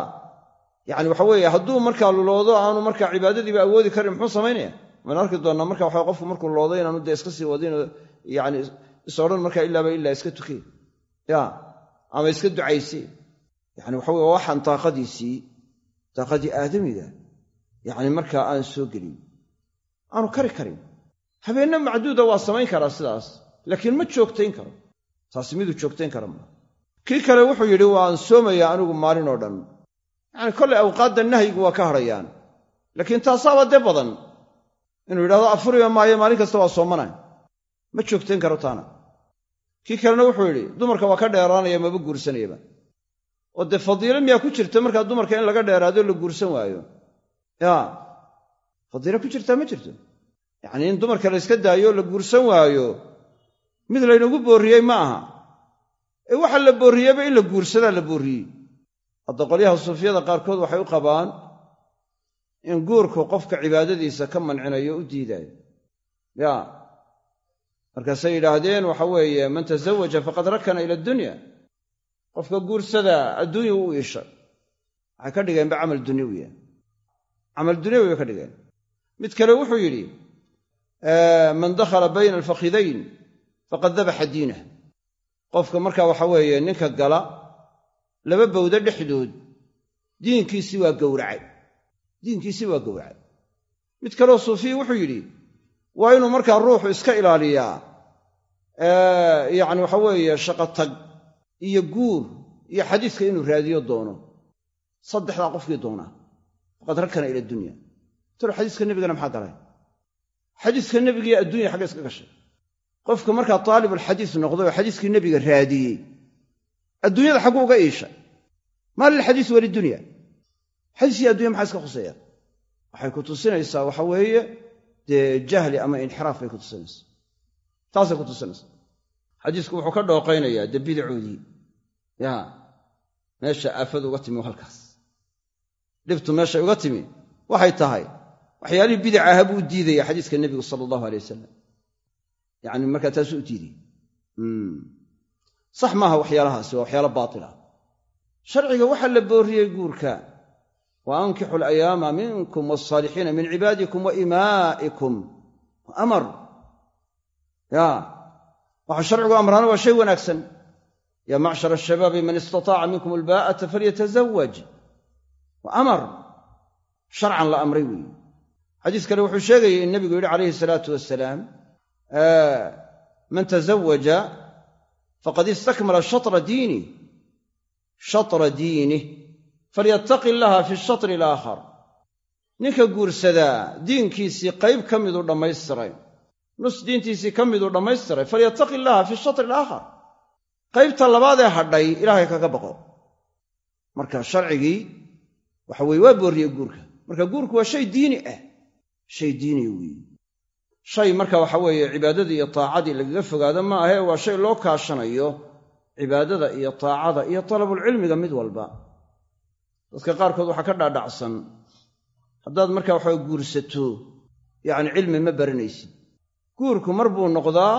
yacni waxa weeye hadduu markaa luloodo aanu markaa cibaadadiiba awoodi karin muxuu samaynaya waan arki doonnaa marka waxa qofku markuu luloodo inaanu dee iska sii wadin yani is odhan markaa ilaaba ilaa iska tukeen ya ama iska ducayseen yani waxa weye waxaan taaqadiisii taaqadii aadamiga yacni markaa aan soo gelin. Aanu kari karin. Habeenna macduuda waa samayn karaa sidaas laakiin ma joogtayn karo. Taasi miduu joogtayn kara maa kii kale wuxuu yidhi waan soomayaa anigu maalin oo dhan yacani kollay awqaadda nahyigu waa ka hadhayaan laakiin taasaaba dee badan. Inuu yidhahdo afuriba maayo maalin kasta waa soomanay ma joogtayn karo taana. Kii kalena wuxuu yidhi dumarka waa ka dheeraanaya maba guursanayaba. Oo dee fadiilo miyaa ku jirta markaa dumarka in laga dheeraado la guursan waayo? Ya fadiilo ku jirtaa ma jirto? Yacnii in dumarka la yska daayo la guursan waayo mid laynagu boorriyey ma aha. Ee waxa la boorriyeyba in la guursadaa la boorriyey hadda qolyaha suufiyada qaarkood waxay u qabaan in guurku qofka cibaadadiisa ka mancinayo u diidaayo. Ya. Markaasay yidhaahdeen waxa weeye man tasawaja faqad rakana ila addunya qofka guursada adduunya u iishay waxay ka dhigeenba camal dunyawiya camal dunyawi bay ka dhigeen. Mid kale wuxuu yidhi man dakhala bayna alfakhidayn faqad dabaxa diinah qofka markaa waxa weeye ninka gala laba bawdo dhexdood diinkiisii waa gowracay. Diinkiisii waa gowracay. Mid kaleo suufiyi wuxuu yidhi waa inuu markaa ruuxu iska ilaaliyaa yacni waxa weeye shaqo tag iyo guur iyo xadiiska inuu raadiyo doono. Saddexdaa qofkii doonaa faqad rakana ila dunya. Talo xadiiska nebigana maxaa galay? Xadiiska nebigiiyo addunya xagga iska gashay. Qofka markaa taalibulxadiis noqday oo xadiiskii nebiga raadiyey adduunyada xagguu uga iishay maa lilxadiis walidunya xadiiskii addunya maxaa iska khuseeya waxay ku tusinaysaa waxa weeye dee jahli ama inxiraaf bay ku tusinaysaa. Taasay ku tusinaysaa. Xadiisku wuxuu ka dhooqaynayaa dee bidacoodii ya meesha aafadu uga timi halkaas. Dhibtu meeshay uga timi waxay tahay waxyaalihii bidac aha buu diidaya xadiiska nebigu sala allahu alay wasalam yacni markaa taasuu u diidaya sax maaha waxyaalahaasi waa waxyaalo baatila sharciga waxaa la boorriyey guurka wa ankixu alayaama minkum wasaalixiina min cibaadikum wa imaa'ikum amar. Ya waxaa sharcigu amraana waa shay wanaagsan. Ya macshar ashabaabi man istataaca minkum albaa'ata falyatazawaj wa amar. Sharcan la amray weeye xadiis kale wuxuu sheegayay in nebigu yidhi calayhi salaatu wasalaam man tazawaja faqad istakmala shatra diinih shatra diinih falyattaqi illaha fi shatri alaakhar ninka guursadaa diinkiisii qayb ka miduu dhammaystiray nus diintiisii ka miduu dhammaystiray falyattaqi illaha fi shatri alaakhar qaybta labaadee hadhay ilaahay kaga baqo marka sharcigii waxa weye waa boorriye guurka marka guurku waa shay diini ah shay diiniya weeye shay marka waxa weeye cibaadadii iyo taacadii lagaga fogaado ma ahe waa shay loo kaashanayo cibaadada iyo taacada iyo talabulcilmiga mid walba. Dadka qaarkood waxaa ka dhaadhacsan haddaad marka waxaa guursato yacni cilmi ma baranaysid guurku mar buu noqdaa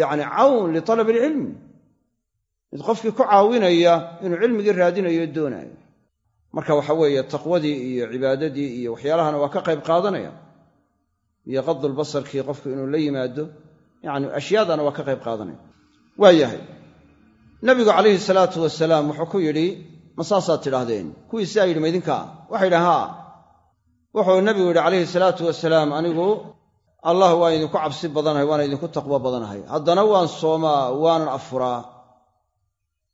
yacni cawn litalab ilcilmi mid qofkii ku caawinaya inuu cilmigii raadinayo doonaayo. Marka waxa weeye taqwadii iyo cibaadadii iyo waxyaalahana waa ka qayb qaadanaya iyo qadulbasarkii qofku inuu la yimaado yacni ashyaadana waa ka qayb qaadanaya. Waa yahay. Nabigu calayhi salaatu wasalaam wuxuu ku yidhi ma saasaad tidhaahdeen? Kuwiisaa yidhi ma idinkaa waxay yidhahan haa. Wuxuu nabigu yidhi calayhi salaatu wasalaam anigu allah waan idinku cabsi badanahay waana idinku taqwo badanahay. Haddana waan soomaa waanan afuraa.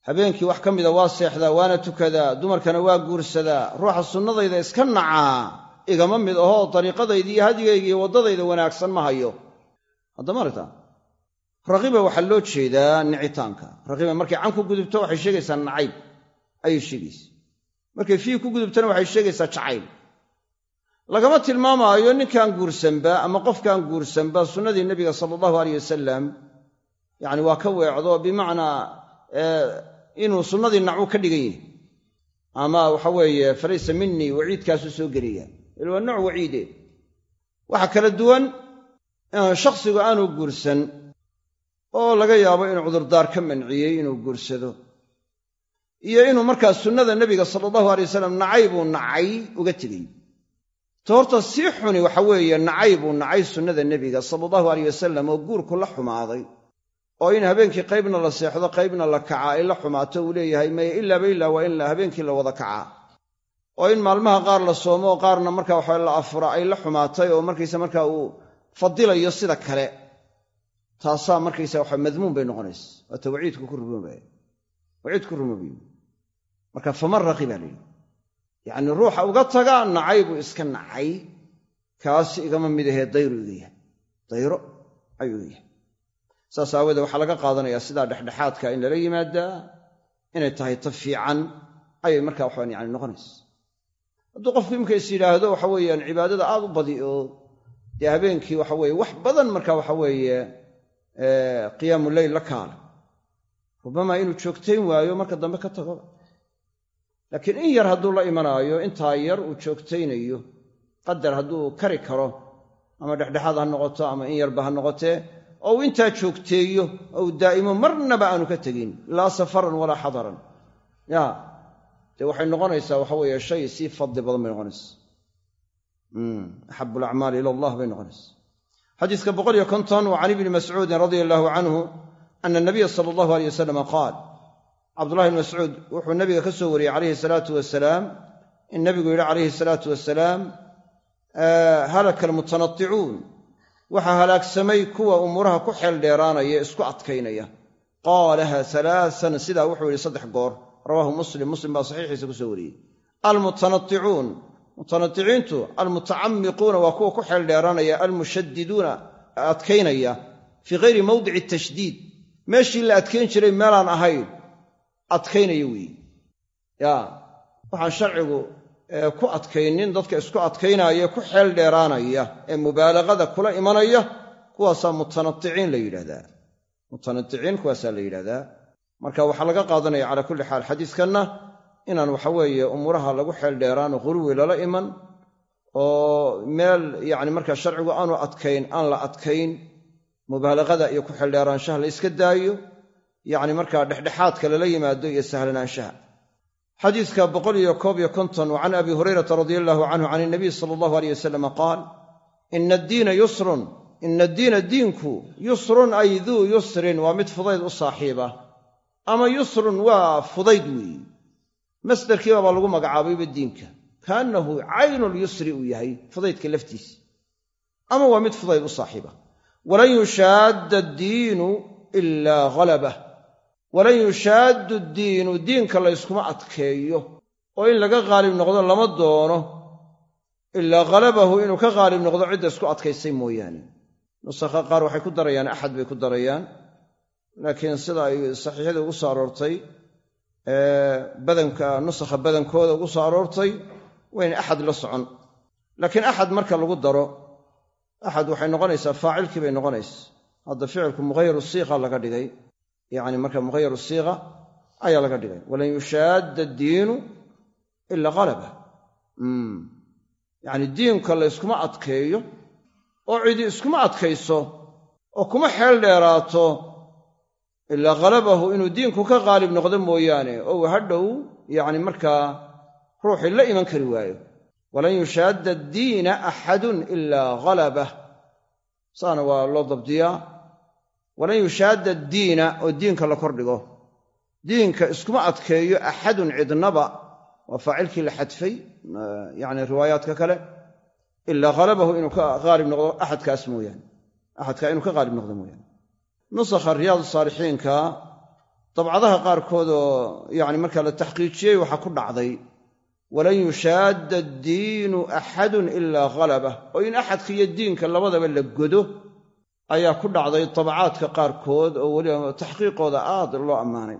Habeenkii wax ka mida waa seexdaa waana tukadaa dumarkana waa guursadaa. Ruuxa sunnadayda iska nacaa igama mid ahoo dariiqadayda iyo hadigayga waddadayda wanaagsan ma hayo. Haddama aragtaa raqiba waxaa loo jeedaa nicitaanka. Raqiba markay can ku gudubto waxay sheegaysaa nacayb. Ayay sheegaysa markay fii ku gudubtana waxay sheegaysaa jacayl lagama tilmaamaayo ninkaan guursanba ama qofkaan guursanba sunnadii nebiga sala allahu aleyh wasalam yacni waa ka weecdo bimacnaa inuu sunnadii nacuu ka dhigan yahay. Ama waxa weeye falaysa minii waciidkaasuu soo gelaya il waa nooc waciide. Waxaa kala duwan shakhsigu aanu guursan oo laga yaabo inuu cudurdaar ka manciyey inuu guursado. Iyo inuu markaa sunnada nebiga sala allahu alay wasalam nacay buu nacay uga tegey. Ta horta sii xuni waxa weeye nacay buu nacay sunnada nebiga sala allahu aleyh wasalam oo guurku la xumaaday. Oo in habeenkii qaybna la seexdo qaybna la kacaa ay la xumaato uu leeyahay maya ilaaba ilaa waa in habeenkii la wada kacaa oo in maalmaha qaar la soomo oo qaarna marka waxa la afura ay la xumaatay oo markaysa marka uu fadilayo sida kale taasaa markaysa waxa madmuun bay noqonaysa. Waata waciidku ku rumoobaya waciid ku rumoobayo marka faman raqi baa layidhi ruuxa uga taga nacay buu iska nacay kaasi igama mid ahee dayru iga yahay. Dayro ayuu yahay. Saas aawoodee waxaa laga qaadanayaa sidaa dhexdhexaadka in lala yimaadaa inay tahay ta fiican ayay markaa waxaan yani noqonaysa hadduu qofku imika is yidhaahdo waxa weeyaan cibaadada aad u badi oo dee habeenkii waxa weeye wax badan marka waxa weeye qiyaamu leyl la kaala rubamaa inuu joogtayn waayo marka dambe ka tagoba laakiin in yar hadduu la imanaayo intaa yar uu joogtaynayo qadar hadduu kari karo ama dhexdhexaad ha noqoto ama in yarba ha noqotee oo uu intaa joogteeyo oo uu daa'imo marnaba aanu ka tegin laa safaran walaa xadaran. Ya dee waxay noqonaysaa waxa weeye shay sii fadli badan bay noqonaysaa axabu alacmaali ila allah bay noqonaysa. Xadiiska boqol iyo konton wa can ibni mascuudin radia allaahu canhu ana nabiya sala allahu aleyh wasalama qaal cabdullahi bni mascuud wuxuu nabiga ka soo wariyey calayhi salaatu wasalaam in nabigu yidhi calayhi salaatu wasalaam halaka almutanaticuun waxaa halaagsamay kuwa umuuraha ku xeel dheeraanaya ee isku adkaynaya. Qaalaha alaasan sidaa wuxuu yidhi saddex goor rawaahu muslim muslim baa saxiixiisa ku soo wariyey. Almutanaticuun mutanaticiintu almutacamiquuna waa kuwa ku xeel dheeraanaya almushadiduuna adkaynaya fii hayri mawdici tashdiid. Meeshii la adkayn jiray meelaan ahayn adkaynaya weeye ya waxaan sharcigu ku adkaynin dadka isku adkaynaaya ku xeel dheeraanaya ee mubaalagada kula imanaya kuwaasaa mutanaticiin la yidhahdaa mutanaticiin kuwaasaa la yidhahdaa marka waxaa laga qaadanaya calaa kulli xaal xadiiskanna inaan waxaweeye umuuraha lagu xeel dheeraano quluwi lala iman oo meel yacni markaa sharcigu aanu adkayn aan la adkayn mubaalagada iyo ku xeel dheeraanshaha la iska daayo yacni markaa dhexdhexaadka lala yimaado iyo sahlanaanshaha xadiiska boqol iyo koob iyo konton wa can abi hurayrata radia allahu canhu can inabiy sala allahu aleyh wasalama qaal ina addiina yusrun ina addiina diinku yusrun ay duu yusrin waa mid fudayd u saaxiiba ama yusrun waa fudayd weeyi. Masdarkiiba baa lagu magacaabayba diinka. Kaannahu caynulyusri uu yahay fudaydka laftiisa. Ama waa mid fudayd u saaxiiba. Walan yushaadda addiinu ilaa halabah walan yushaaddu ddiinu diinka layskuma adkeeyo. Oo in laga qaalib noqdo lama doono. Ilaa halabahu inuu ka qaalib noqdo cidda isku adkaysay mooyaane. Nusakha qaar waxay ku darayaan axad bay ku darayaan laakiin sida ay saxiixyada ugu soo aroortay badanka nusakha badankooda ugu soo aroortay wayn axad la socon. Laakiin axad marka lagu daro axad waxay noqonaysaa faacilkii bay noqonaysa hadda ficilku mughayaru siiqa laga dhigay yacni marka mughayaru siiqa ayaa laga dhigay. Walan yushaadda addiinu ilaa halaba yacni diinka layskuma adkeeyo oo cidi iskuma adkayso oo kuma xeel dheeraato ilaa halabahu inuu diinku ka qaalib noqdo mooyaane ou hadhow yacni markaa ruuxii la iman kari waayo. Walan yushaadda addiina axadun ilaa halabah saana waa loo dabdiyaa walan yushaadda addiina oo diinka la kordhigo diinka iskuma adkeeyo axadun cidnaba. Waa faacilkii la xadfay yacni riwaayaadka kale. Ilaa halabahu inuu ka qaalib noqdo axadkaas mooyaane. Axadkaa inuu ka qaalib noqdo mooyaane nusakha riyaad saalixiinka dabcadaha qaarkood oo yacni markaa la taxqiijiyey waxaa ku dhacday walan yushaadda addiinu axadun ilaa halabah oo in axadka iyo diinka labadaba la godo ayaa ku dhacday dabacaadka qaarkood oo weliba taxqiiqooda aad loo ammaanay.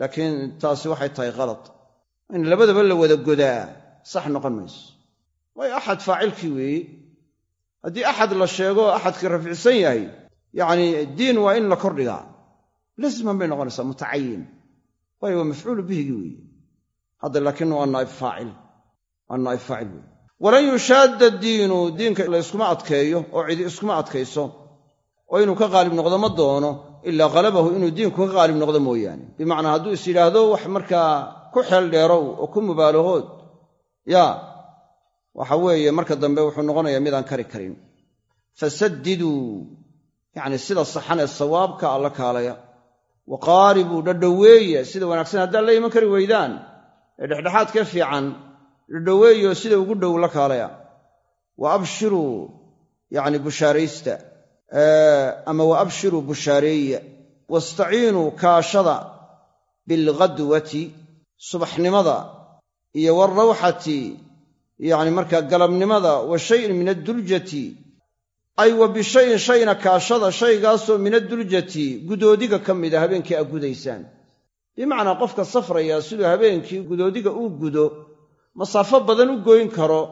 Laakiin taasi waxay tahay khalad in labadaba la wada godaa sax noqon mayso. Waayo axad faacilkii weeye haddii axad la sheego axadkii rafcisan yahay yacnii diin waa in la kordhigaa lasman bay noqonaysaa mutacayin waayo waa mafcuulu bihigi weeye hadda laakiin waa naa'ib faacil. Waa naa'ib faacil weeye walan yushaadda diinu diinka layskuma adkeeyo oo cidi iskuma adkayso oo inuu ka qaalib noqdo ma doono ilaa halabahu inuu diinku ka qaalib noqdo mooyaane. Bimacnaa hadduu is yidhaahdo wax markaa ku xeel dheerow oo ku mubaalahood yaa waxa weeye marka dambe wuxuu noqonayaa midaan kari karin yacni sida saxan ee sawaabka alla kaalaya. Wa qaaribuu dhadhoweeya sida wanaagsan haddaan la iman kari weydaan. Ee dhexdhexaadka fiican dhadhoweeyo sida ugu dhow la kaalaya. Wa abshiruu yacni bushaaraysta. Ama wa abshiruu bushaareeya wastaciinuu kaashada bilghadwati subaxnimada iyo walrawxati yacni markaa galabnimada wa shayin min adduljati ay wa bishayin shayna kaashada shaygaasoo min adduljati gudoodiga ka mida habeenkii aad gudaysaan. Bimacnaa qofka safraya siduu habeenkii gudoodiga uu gudo masaafo badan u goyn karo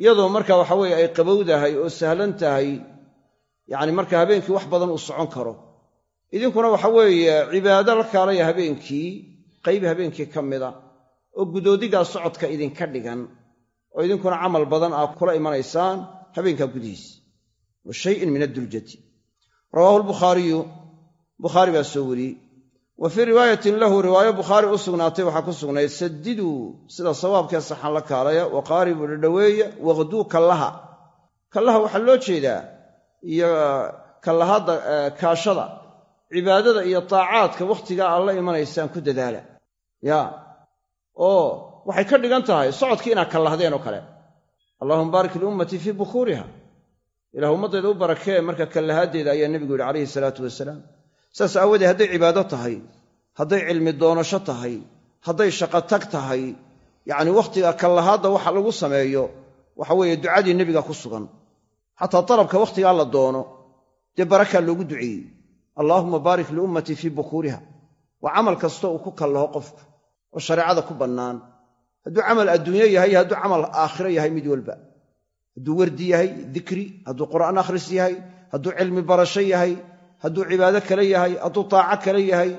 iyadoo marka waxa weeye ay qabowdahay oo sahlan tahay yacni marka habeenkii wax badan uu socon karo. Idinkuna waxa weeye cibaado la kaalaya habeenkii qayb habeenkii ka mida oo gudoodigaa socodka idinka dhigan oo idinkuna camal badan aad kula imanaysaan habeenkaa gudihiisa wa shayin min adduljati rawaahu lbukhaariyu bukhaari baa soo wariyey wa fii riwaayatin lahu riwaayo bukhaari u sugnaatay waxaa ku sugnayd sadiduu sida sawaabkee saxan la kaalaya wa qaaribuu dhadhoweeya waqduu kallaha kallaha waxaa loo jeedaa iyo kallahadda kaashada cibaadada iyo taacaadka wakhtigaa aad la imanaysaan ku dadaala yaa oo waxay ka dhigan tahay socodkii inaad kallahdeen oo kale allahuma baarik liummatii fii ilah ummaddayda u barakee marka kallahaaddeeda ayaa nebigu yidhi calayhi salaatu wasalaam saas aawoodee hadday cibaado tahay hadday cilmi doonasho tahay hadday shaqo tag tahay yacni wakhtiga kallahaadda waxa lagu sameeyo waxa weeye ducadii nebiga ku sugan. Xataa dalabka wakhtigaa la doono dee barakaa loogu duceeyey. Allaahuma baarik liummatii fii bukuuriha. Waa camal kasta uu ku kallaho qofku oo shareecada ku bannaan. Hadduu camal adduunyo yahay hadduu camal aakhiro yahay mid walba hadduu wardi yahay dikri hadduu qur'aan akhris yahay hadduu cilmi barasho yahay hadduu cibaado kale yahay hadduu taaco kale yahay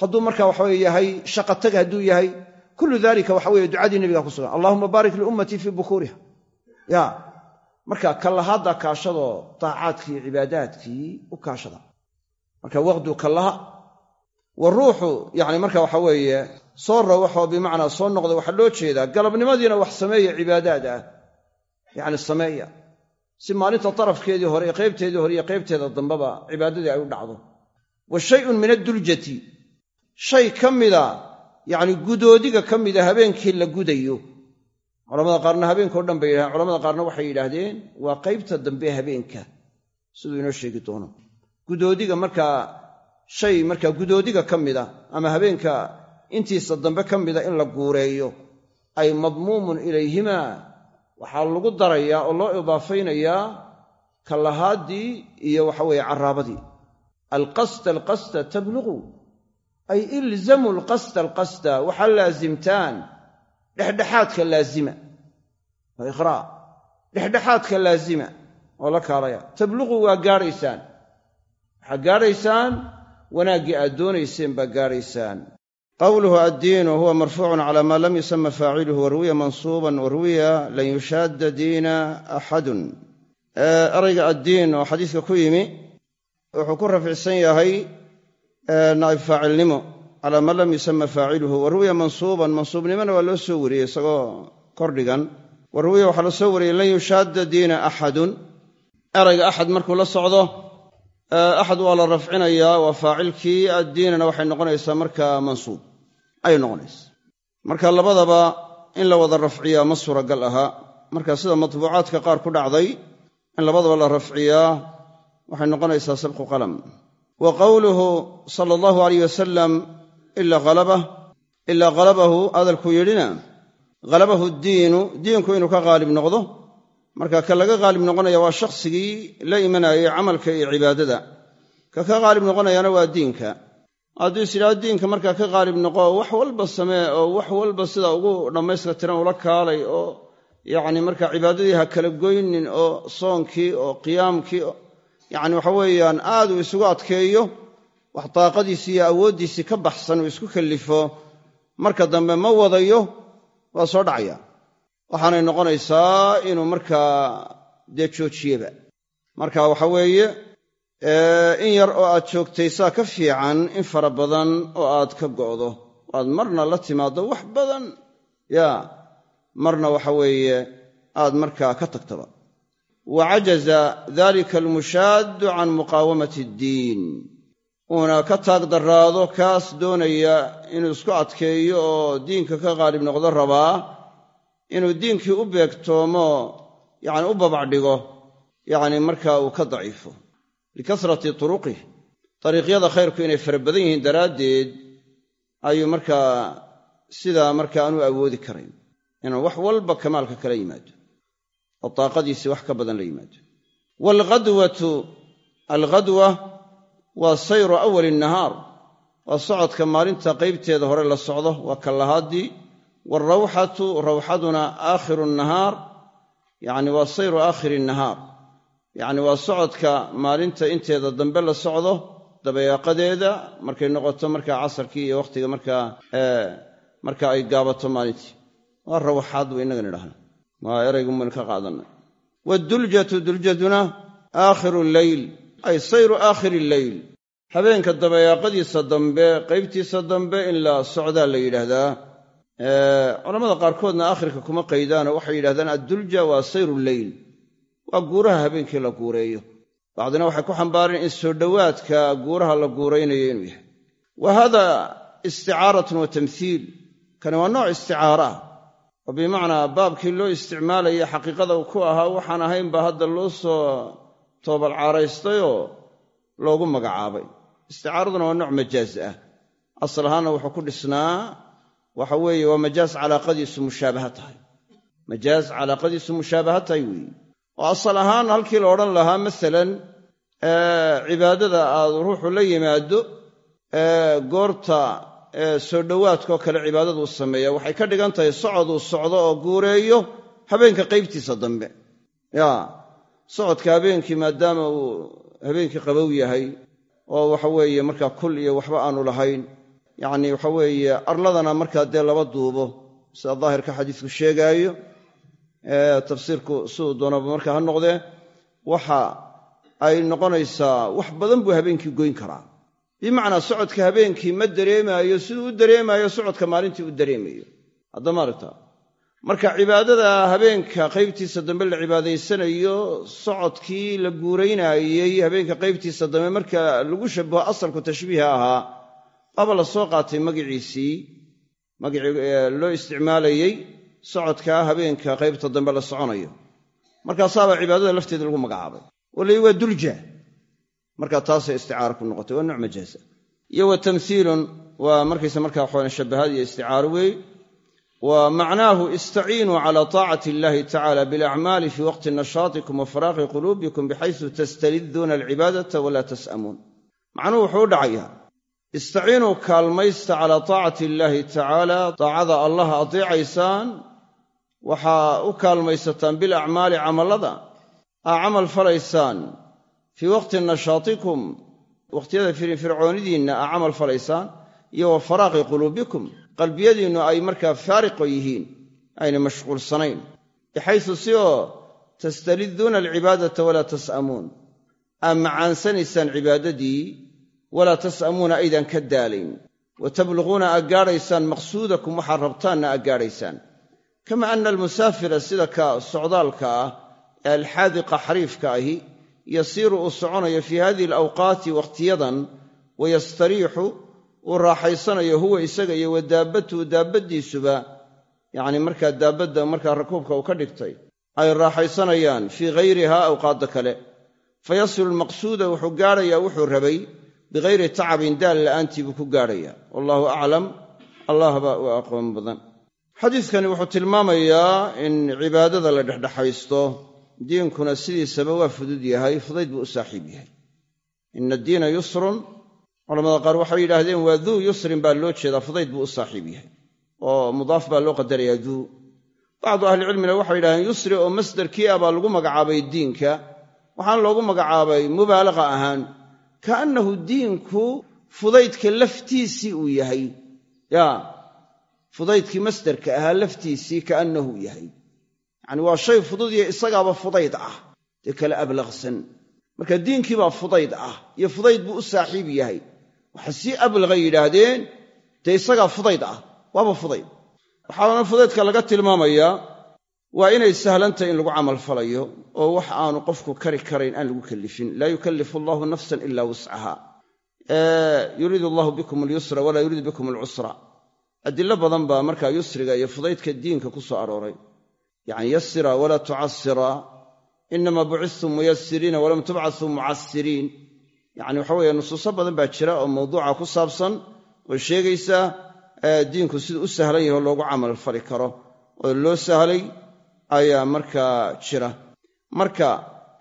hadduu marka waxaweye yahay shaqa tag hadduu yahay kullu dalika waxa weye ducadii nebiga ku sugan. Allahuma baarik liummatii fii bukuuriha. Ya marka kallahaadda kaashadoo taacaadkii iyo cibaadaadkii u kaashada. Marka waqdu kallaha wa ruuxu marka waxa weeye soo rawaxoo bimacnaa soo noqda waxaa loo jeedaa galabnimadiina wax sameeya cibaadaad ah yacni sameeya. Si maalinta darafkeedii hore iyo qaybteedii hore iyo qaybteeda dambeba cibaadadii ay u dhacdo. Wa shayun min adduljati shay ka mida yacni gudoodiga ka mida habeenkii la gudayo. Culamada qaarna habeenkao dhan bay yidhahdeen culamada qaarna waxay yidhaahdeen waa qaybta dambe habeenka. Siduu inoo sheegi doono. Gudoodiga markaa shay markaa gudoodiga ka mida ama habeenka intiisa dambe ka mida in la guureeyo ay madmuumun ilayhima waxaa lagu darayaa oo loo idaafaynayaa kallahaaddii iyo waxaweeye carraabadii alqasda alqasda tabluquu ay ilzamuu alqasda alqasda. Waxaa laasimtaan dhexdhexaadka laazima. Waa iqraa' dhexdhexaadka laazima. Oo la kaalaya tabluquu waa gaadhaysaan waxaa gaadhaysaan wanaaggii aad doonayseen baa gaadhaysaan qawluhu addiinu huwa marfuucun cala maa lam yusama faaciluhu waruwiya mansuuban waruwiya lan yushaadda diina axadun. Erayga addiin oo xadiiska ku yimi wuxuu ku rafcsan yahay naa'ib faacilnimo. Calaa maa lam yusama faaciluhu waruwiya mansuuban mansuubnimona waa loo soo wariyey isagoo kordhigan. Waruwiya waxaa la soo wariyey lan yushaadda diina axadun. Erayga axad markuu la socdo axad waa la rafcinayaa waa faacilkii addiinana waxay noqonaysaa markaa mansuub ayay noqonaysaa marka labadaba in la wada rafciyaa ma suuragal aha. Marka sida matbuucaadka qaar ku dhacday in labadaba la rafciyaa waxay noqonaysaa sabqu qalam. Wa qowluhu sala allahu alayh wasalam ilaa halabah ilaa halabahu hadalkuu yidhina halabahu diinu diinku inuu ka qaalib noqdo. Marka ka laga qaalib noqonaya waa shakhsigii la imanayay camalka iyo cibaadada. Ka ka qaalib noqonayana waa diinka hadduu is diinka markaa ka qaalib noqo wax walba samee oo wax walba sida ugu dhammayska tiran ula kaalay oo yacni marka cibaadadii ha kala goynin oo soonkii oo qiyaamkii yacni waxa weeyaan aad uu isugu adkeeyo wax daaqadiisii iyo awooddiisii ka baxsan uu isku kallifo marka dambe ma wadayo waa soo dhacaya. Waxaanay noqonaysaa inuu markaa dee joojiyeba marka waxa weeye in yar oo aad joogtaysaa ka fiican in fara badan oo aad ka go'do. Aad marna la timaaddo wax badan. Yaa marna waxa weeye aad markaa ka tagtaba. Wa cajaza dalika almushaaddu can muqaawamati addiin. Uuna ka taag darraado kaas doonaya inuu isku adkeeyo oo diinka ka qaalib noqdo rabaa inuu diinkii u beegtoomo yacni u babacdhigo yacni markaa uu ka daciifo likasrati turuqih. Dariiqyada khayrku inay fara badan yihiin daraaddeed ayuu markaa sidaa marka aanu awoodi karayn. Inuu wax walba kamaalka kala yimaado. Oo daaqadiisii wax ka badan la yimaado. Waalghadwatu alghadwa waa sayru awali nahaar. Waa socodka maalinta qaybteeda hore la socdo waa kallahaadii waalrawxatu rawxaduna aakhiru nahaar. Yacni waa sayru aakhiri nahaar yacni waa socodka maalinta inteeda dambe la socdo dabayaaqadeeda markay noqoto markaa casarkii iyo wakhtiga markaa marka ay gaabato maalintii. Waa rawxaad buu innagan idhahna waa eraygu maynu ka qaadanay. Waaduljatu duljaduna aakhiru lleyl ay sayru aakhiri lleyl habeenka dabayaaqadiisa dambe qaybtiisa dambe in la socdaa la yidhaahdaa. Culammada qaarkoodna aakhirka kuma qaydaano waxay yidhahdaan addulja waa sayru leyl waa guuraha habeenkii la guureeyo. Bacdina waxay ku xambaareen in soo dhowaadka guuraha la guuraynayo inuu yahay. Wa hada isticaaratun wa tamhiil kani waa nooc isticaara ah. Oo bimacnaa baabkii loo isticmaalayay xaqiiqada ku ahaa waxaan ahaynba hadda loo soo toobalcaaraystayoo loogu magacaabay. Isticaaraduna waa nooc majaaz ah. Asal ahaanna wuxuu ku dhisnaa waxa weeye waa majaaz calaaqadiisu mushaabaha tahay. Majaaz calaaqadiisu mushaabaha tahay weeye oo asal ahaan halkii la odhan lahaa masalan cibaadada aad ruuxu la yimaado goorta soo dhowaadkaoo kale cibaadaduu sameeya waxay ka dhigan tahay socoduu socdo oo guureeyo habeenka qaybtiisa dambe. Ya socodka habeenkii maadaama uu habeenkii qabow yahay oo waxa weeye markaa kul iyo waxba aanu lahayn yacni waxa weeye arladana markaa dee laba duubo sida daahirka xadiisku sheegaayo tafsiirku siduu doonaba markaa ha noqdee waxa ay noqonaysaa wax badan buu habeenkii goyn karaa. Bimacnaa socodka habeenkii ma dareemaayo siduu u dareemaayo socodka maalintii u dareemayo haddama aragta marka cibaadada habeenka qaybtiisa dambe la cibaadaysanayo socodkii la guuraynaayey habeenka qaybtiisa dambe marka lagu shabaho asalku tashbiiha ahaa waaba la soo qaatay magiciisii magicii loo isticmaalayey socodkaa habeenka qaybta dambe la soconayo. Markaasaaba cibaadada lafteeda lagu magacaabay. Walayi waa dulja marka taasay isticaara ku noqotay waa nooc majaaza iyo wa tamhiilun waa markaysa markaa waxaan shabahaad iyo isticaaro weey. Wa macnaahu istaciinuu cala taacati illahi tacala bilacmaali fii waqti nashaatikum wa faraaqi quluubikum bixaysu tastaliduuna alcibaadata walaa tas'amuun. Macnuhu wuxuu u dhacayaa istaciinuu kaalmaysta calaa taacati illaahi tacaala ateecaysaan waxaa u kaalmaysataan bilacmaali camallada. Aa camal falaysaan. Fii waqti nashaatikum wakhtiyada firfircoonidiinna aa camal falaysaan iyo wa faraaqi quluubikum qalbiyadiinnu ay markaa faariqo yihiin ayna mashquulsanayn. Bixaysu si oo tastaliduuna alcibaadata walaa tas'amuun. Aa macaansanaysaan cibaadadii walaa tas'amuuna aydan ka daalayn. Wa tabluquuna aad gaadhaysaan maqsuudakum waxaad rabtaanna aad gaadhaysaan kama ana almusaafira sida ka socdaalka ah ee alxaadiqa xariifka ahi yasiiru uu soconayo fii hadihi alawqaati wakhtiyadan wayastariixu uu raaxaysanayo huwa isaga iyo wa daabbatuhu daabbaddiisuba yacni markaa daabadda markaa rakuubka uu ka dhigtay ay raaxaysanayaan fii hayrihaa awqaadda kale fayasilu lmaqsuuda wuxuu gaadhayaa wuxuu rabay bihayri tacabin daal la'aantii buu ku gaadhayaa wallaahu aclam allah baa u aqoon badan xadiidkani wuxuu tilmaamayaa in cibaadada la dhexdhexaysto diinkuna sidiisaba waa fudud yahay fudayd buu u saaxiib yahay. Ina addiina yusrun. Culamada qaar waxay yidhaahdeen waa duu yusrin baa loo jeedaa fudayd buu u saaxiib yahay. Oo mudaaf baa loo qadarayaa duu bacdu ahlicilmina waxay yidhahdeen yusri oo masdarkii ah baa lagu magacaabay diinka. Waxaana loogu magacaabay mubaalaqa ahaan. Kaannahu diinku fudaydka laftiisii uu yahay. Ya fudaydkii masdarka ahaa laftiisii kaannahu yahay. Yacni waa shay fudud iyo isagaaba fudayd ah dee kale ablaqsan. Marka diinkiibaa fudayd ah iyo fudayd buu u saaxiib yahay. Waxaa sii ablaqa yidhaahdeen dee isagaa fudayd ah waaba fudayd. Waxaana fudaydka laga tilmaamayaa waa inay sahlantahay in lagu camalfalayo oo wax aanu qofku kari karayn aan lagu kallifin laa yukallifu allaahu nafsan ilaa wuscaha yuriidu allahu bikum alyusra walaa yuriidu bikum alcusra adilo badan baa markaa yusriga iyo fudaydka diinka ku soo arooray. Yacni yasira walaa tucasira inamaa bucistum muyasiriina walam tubcasuu mucasiriin yacni waxa weeye nusuuso badan baa jira oo mawduuca ku saabsan oo sheegaysa diinku siduu u sahlan yaho loogu camal fali karo. Oo loo sahlay ayaa markaa jira. Marka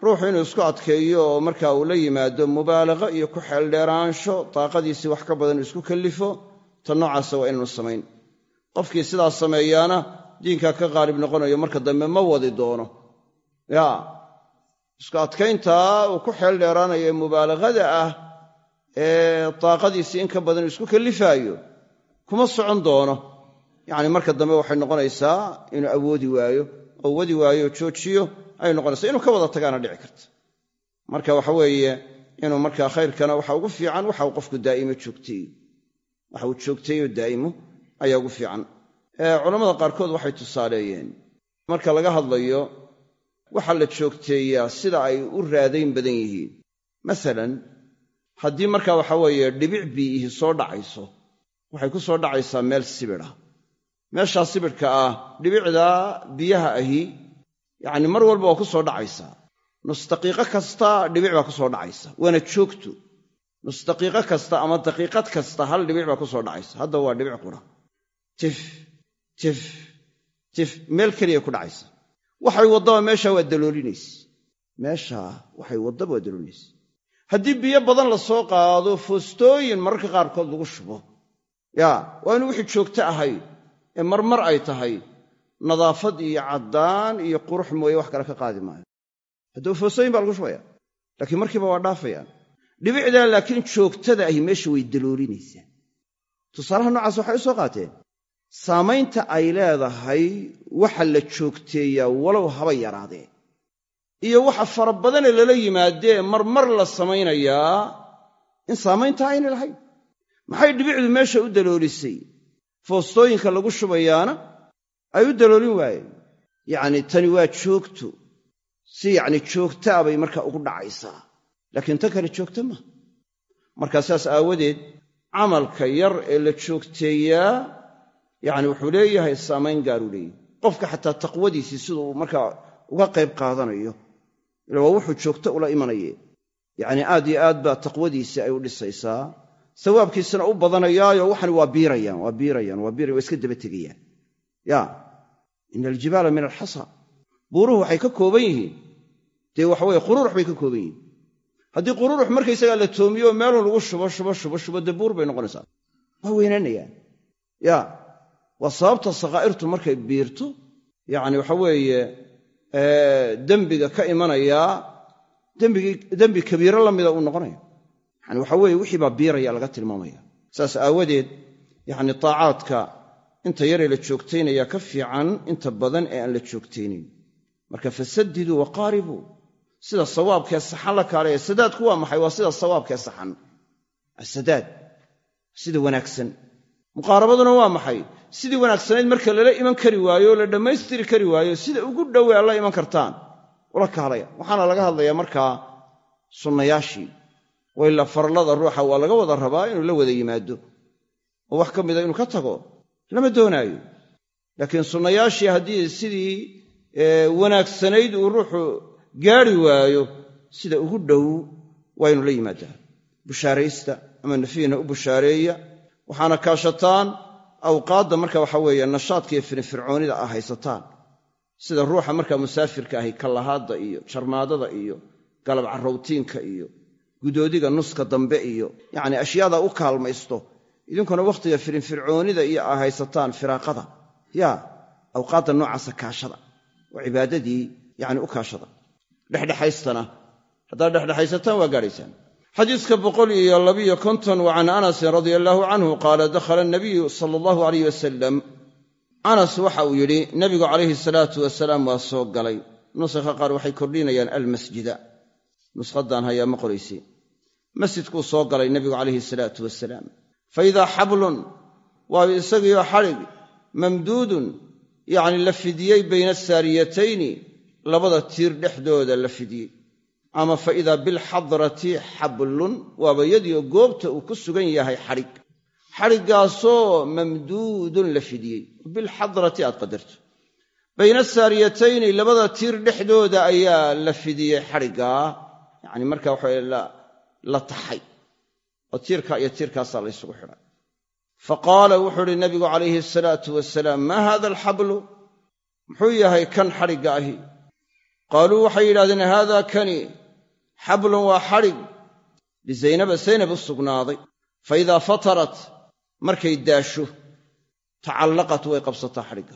ruuxu inuu isku adkeeyo oo marka uu la yimaado mubaalaqo iyo ku xeeldheeraansho daaqadiisii wax ka badan isku kallifo ta noocaasa waa inaanu samayn. Qofkii sidaas sameeyaana diinkaa ka qaalib noqonayo marka dambe ma wadi doono. Ya isku adkayntaa uu ku xeel dheeraanayo ee mubaalaqada ah ee daaqadiisii in ka badan isku kallifaayo kuma socon doono. Yacni marka dambe waxay noqonaysaa inuu awoodi waayo oo wadi waayo oo joojiyo ayay noqonaysaa inuu ka wada tagaana dhici karta. Marka waxa weeye inuu markaa khayrkana waxa ugu fiican waxa uu qofku daa'imo joogteeyo waxa uu joogteeyo daa'imo ayaa ugu fiican. Culammada qaarkood waxay tusaaleeyeen marka laga hadlayo waxaa la joogteeyaa sida ay u raadayn badan yihiin. Masalan haddii markaa waxa weeye dhibic bii'ihi soo dhacayso waxay ku soo dhacaysaa meel sibidha meeshaa sibidhka ah dhibicdaa biyaha ahi yacni mar walba waa ku soo dhacaysaa. Nus daqiiqo kasta dhibic baa ku soo dhacaysa. Waana joogtu nus daqiiqo kasta ama daqiiqad kasta hal dhibic baa ku soo dhacaysa. Haddaba waa dhibic qura tif tif tif meel keliya ku dhacaysa. Waxay waddaba meeshaa waa daloolinayse meeshaa waxay waddaba waa daloolinayse haddii biyo badan la soo qaado foostooyin mararka qaarkood lagu shubo. Yaa waa inu wixii joogto ahay ee marmar ay tahay. Nadaafad iyo caddaan iyo qurux mooye wax kale ka qaadi maayo. Haddaba foostooyin baa lagu shubaya laakiin markiiba waa dhaafayaan dhibicdaa laakiin joogtada ahi meesha way daloolinaysaa tusaalaha noocaas waxay u soo qaateen. Saamaynta ay leedahay waxa la joogteeyaa walow haba yaraadee iyo waxa fara badane lala yimaadee marmar la samaynayaa in saamayntaa aynay lahayn. Maxay dhibicdu meesha u daloolisay foostooyinka lagu shubayaana ay u daloolin waayeen. Yacni tani waa joogto si yacni joogtaa bay markaa ugu dhacaysaa laakiin tan kale joogta ma. Markaa saas aawadeed camalka yar ee la joogteeyaa yacni wuxuu leeyahay saamayn gaaruu leeyahy qofka xataa taqwadiisii siduu markaa uga qayb qaadanayo ila waa wuxuu joogto ula imanaye. Yacni aad iyo aad baa taqwadiisii ay u dhisaysaa. Sawaabkiisana u badanayaayo waxani waa biirayaan waa biirayaan waa biirayan waa iska daba tegayaan. Ya ina aljibaala min alxasa buuruhu waxay ka kooban yihiin. Dee waxaweye qururux bay ka kooban yihiin haddii qururux markaysagaa la toomiyo meelun lagu shubo shubo shubo shubo dee buur bay noqonaysaa. Waa weynaanayaan ya waa sababta sakhaa'irtu markay biirto yacni waxa weeye dembiga ka imanayaa dembi kabiiro la mida uu noqonaya. Yani waxa weeye wixii baa biiraya laga tilmaamaya. Saas aawadeed yacni taacaadka inta yaree la joogtaynaya ka fiican inta badan ee aan la joogtaynayn marka fasadiduu waqaaribuu sida sawaabkee saxan la kaaleeya sadaadku waa maxay? Waa sida sawaabkee saxan. Asadaad sida wanaagsan. Muqaarabaduna waa maxay? Sidii wanaagsanayd marka lala iman kari waayo la dhammaystiri kari waayo sida ugu dhowe alla iman kartaan. Ula kaalaya. Waxaana laga hadlayaa markaa sunnayaashii. Wa ilaa farallada ruuxa waa laga wada rabaa inuu la wada yimaado. Oo wax ka mida inuu ka tago? Lama doonaayo. Laakiin sunnayaashii haddii sidii wanaagsanayd uu ruuxu gaari waayo sida ugu dhow waa inuu la yimaadaa bushaaraysta ama nafihiina u bushaareeya waxaana kaashataan awqaadda marka waxa weeye nashaadka iyo firfircoonida ah haysataan. Sida ruuxa markaa musaafirka ahi kallahaadda iyo jarmaadada iyo galab carrowtiinka iyo gudoodiga nuska dambe iyo yacni ashyaada u kaalmaysto idinkuna wakhtiga firinfircoonida iyo aa haysataan firaaqada. Yaa awqaadda noocaasa kaashada oo cibaadadii yacni u kaashada dhexdhexaystana. Haddaad dhexdhexaysataan waa gaadhaysaan xadiiska boqol iyo labiyo konton wa can anasin radia allaahu canhu qaala dakhala anabiyu sala allahu alayh wasalam anas waxa uu yidhi nebigu calayhi salaatu wasalaam waa soo galay. Nusakha qaar waxay kordhinayaan almasjida. Nuskhadaan hayaa ma qoraysi. Masjidkuu soo galay nebigu calayhi salaatu wasalaam fa idaa xablun waa isagiioo xadhig mamduudun yacni la fidiyey bayna asaariyatayni labada tiir dhexdooda la fidiyey. Ama fa idaa bilxadrati xablun waaba yadiioo goobta uu ku sugan yahay xadhig xadhiggaasoo mamduudun la fidiyey. Bilxadrati aad qadarto. Bayna asaariyatayni labada tiir dhexdooda ayaa la fidiyey xadhiggaa yacni marka waxa la taxay. Oo tiirkaa iyo tiirkaasaa la ysugu xidhay. Fa qaala wuxuu uhi nabigu calayhi asalaatu wasalaam maa haada alxablu? Muxuu yahay kan xadhigga ahi qaaluu waxay yidhahdeen haada kani xablun waa xadhig lizaynaba saynab u sugnaaday fa idaa fatarat markay daasho tacallaqat way qabsataa xadhigga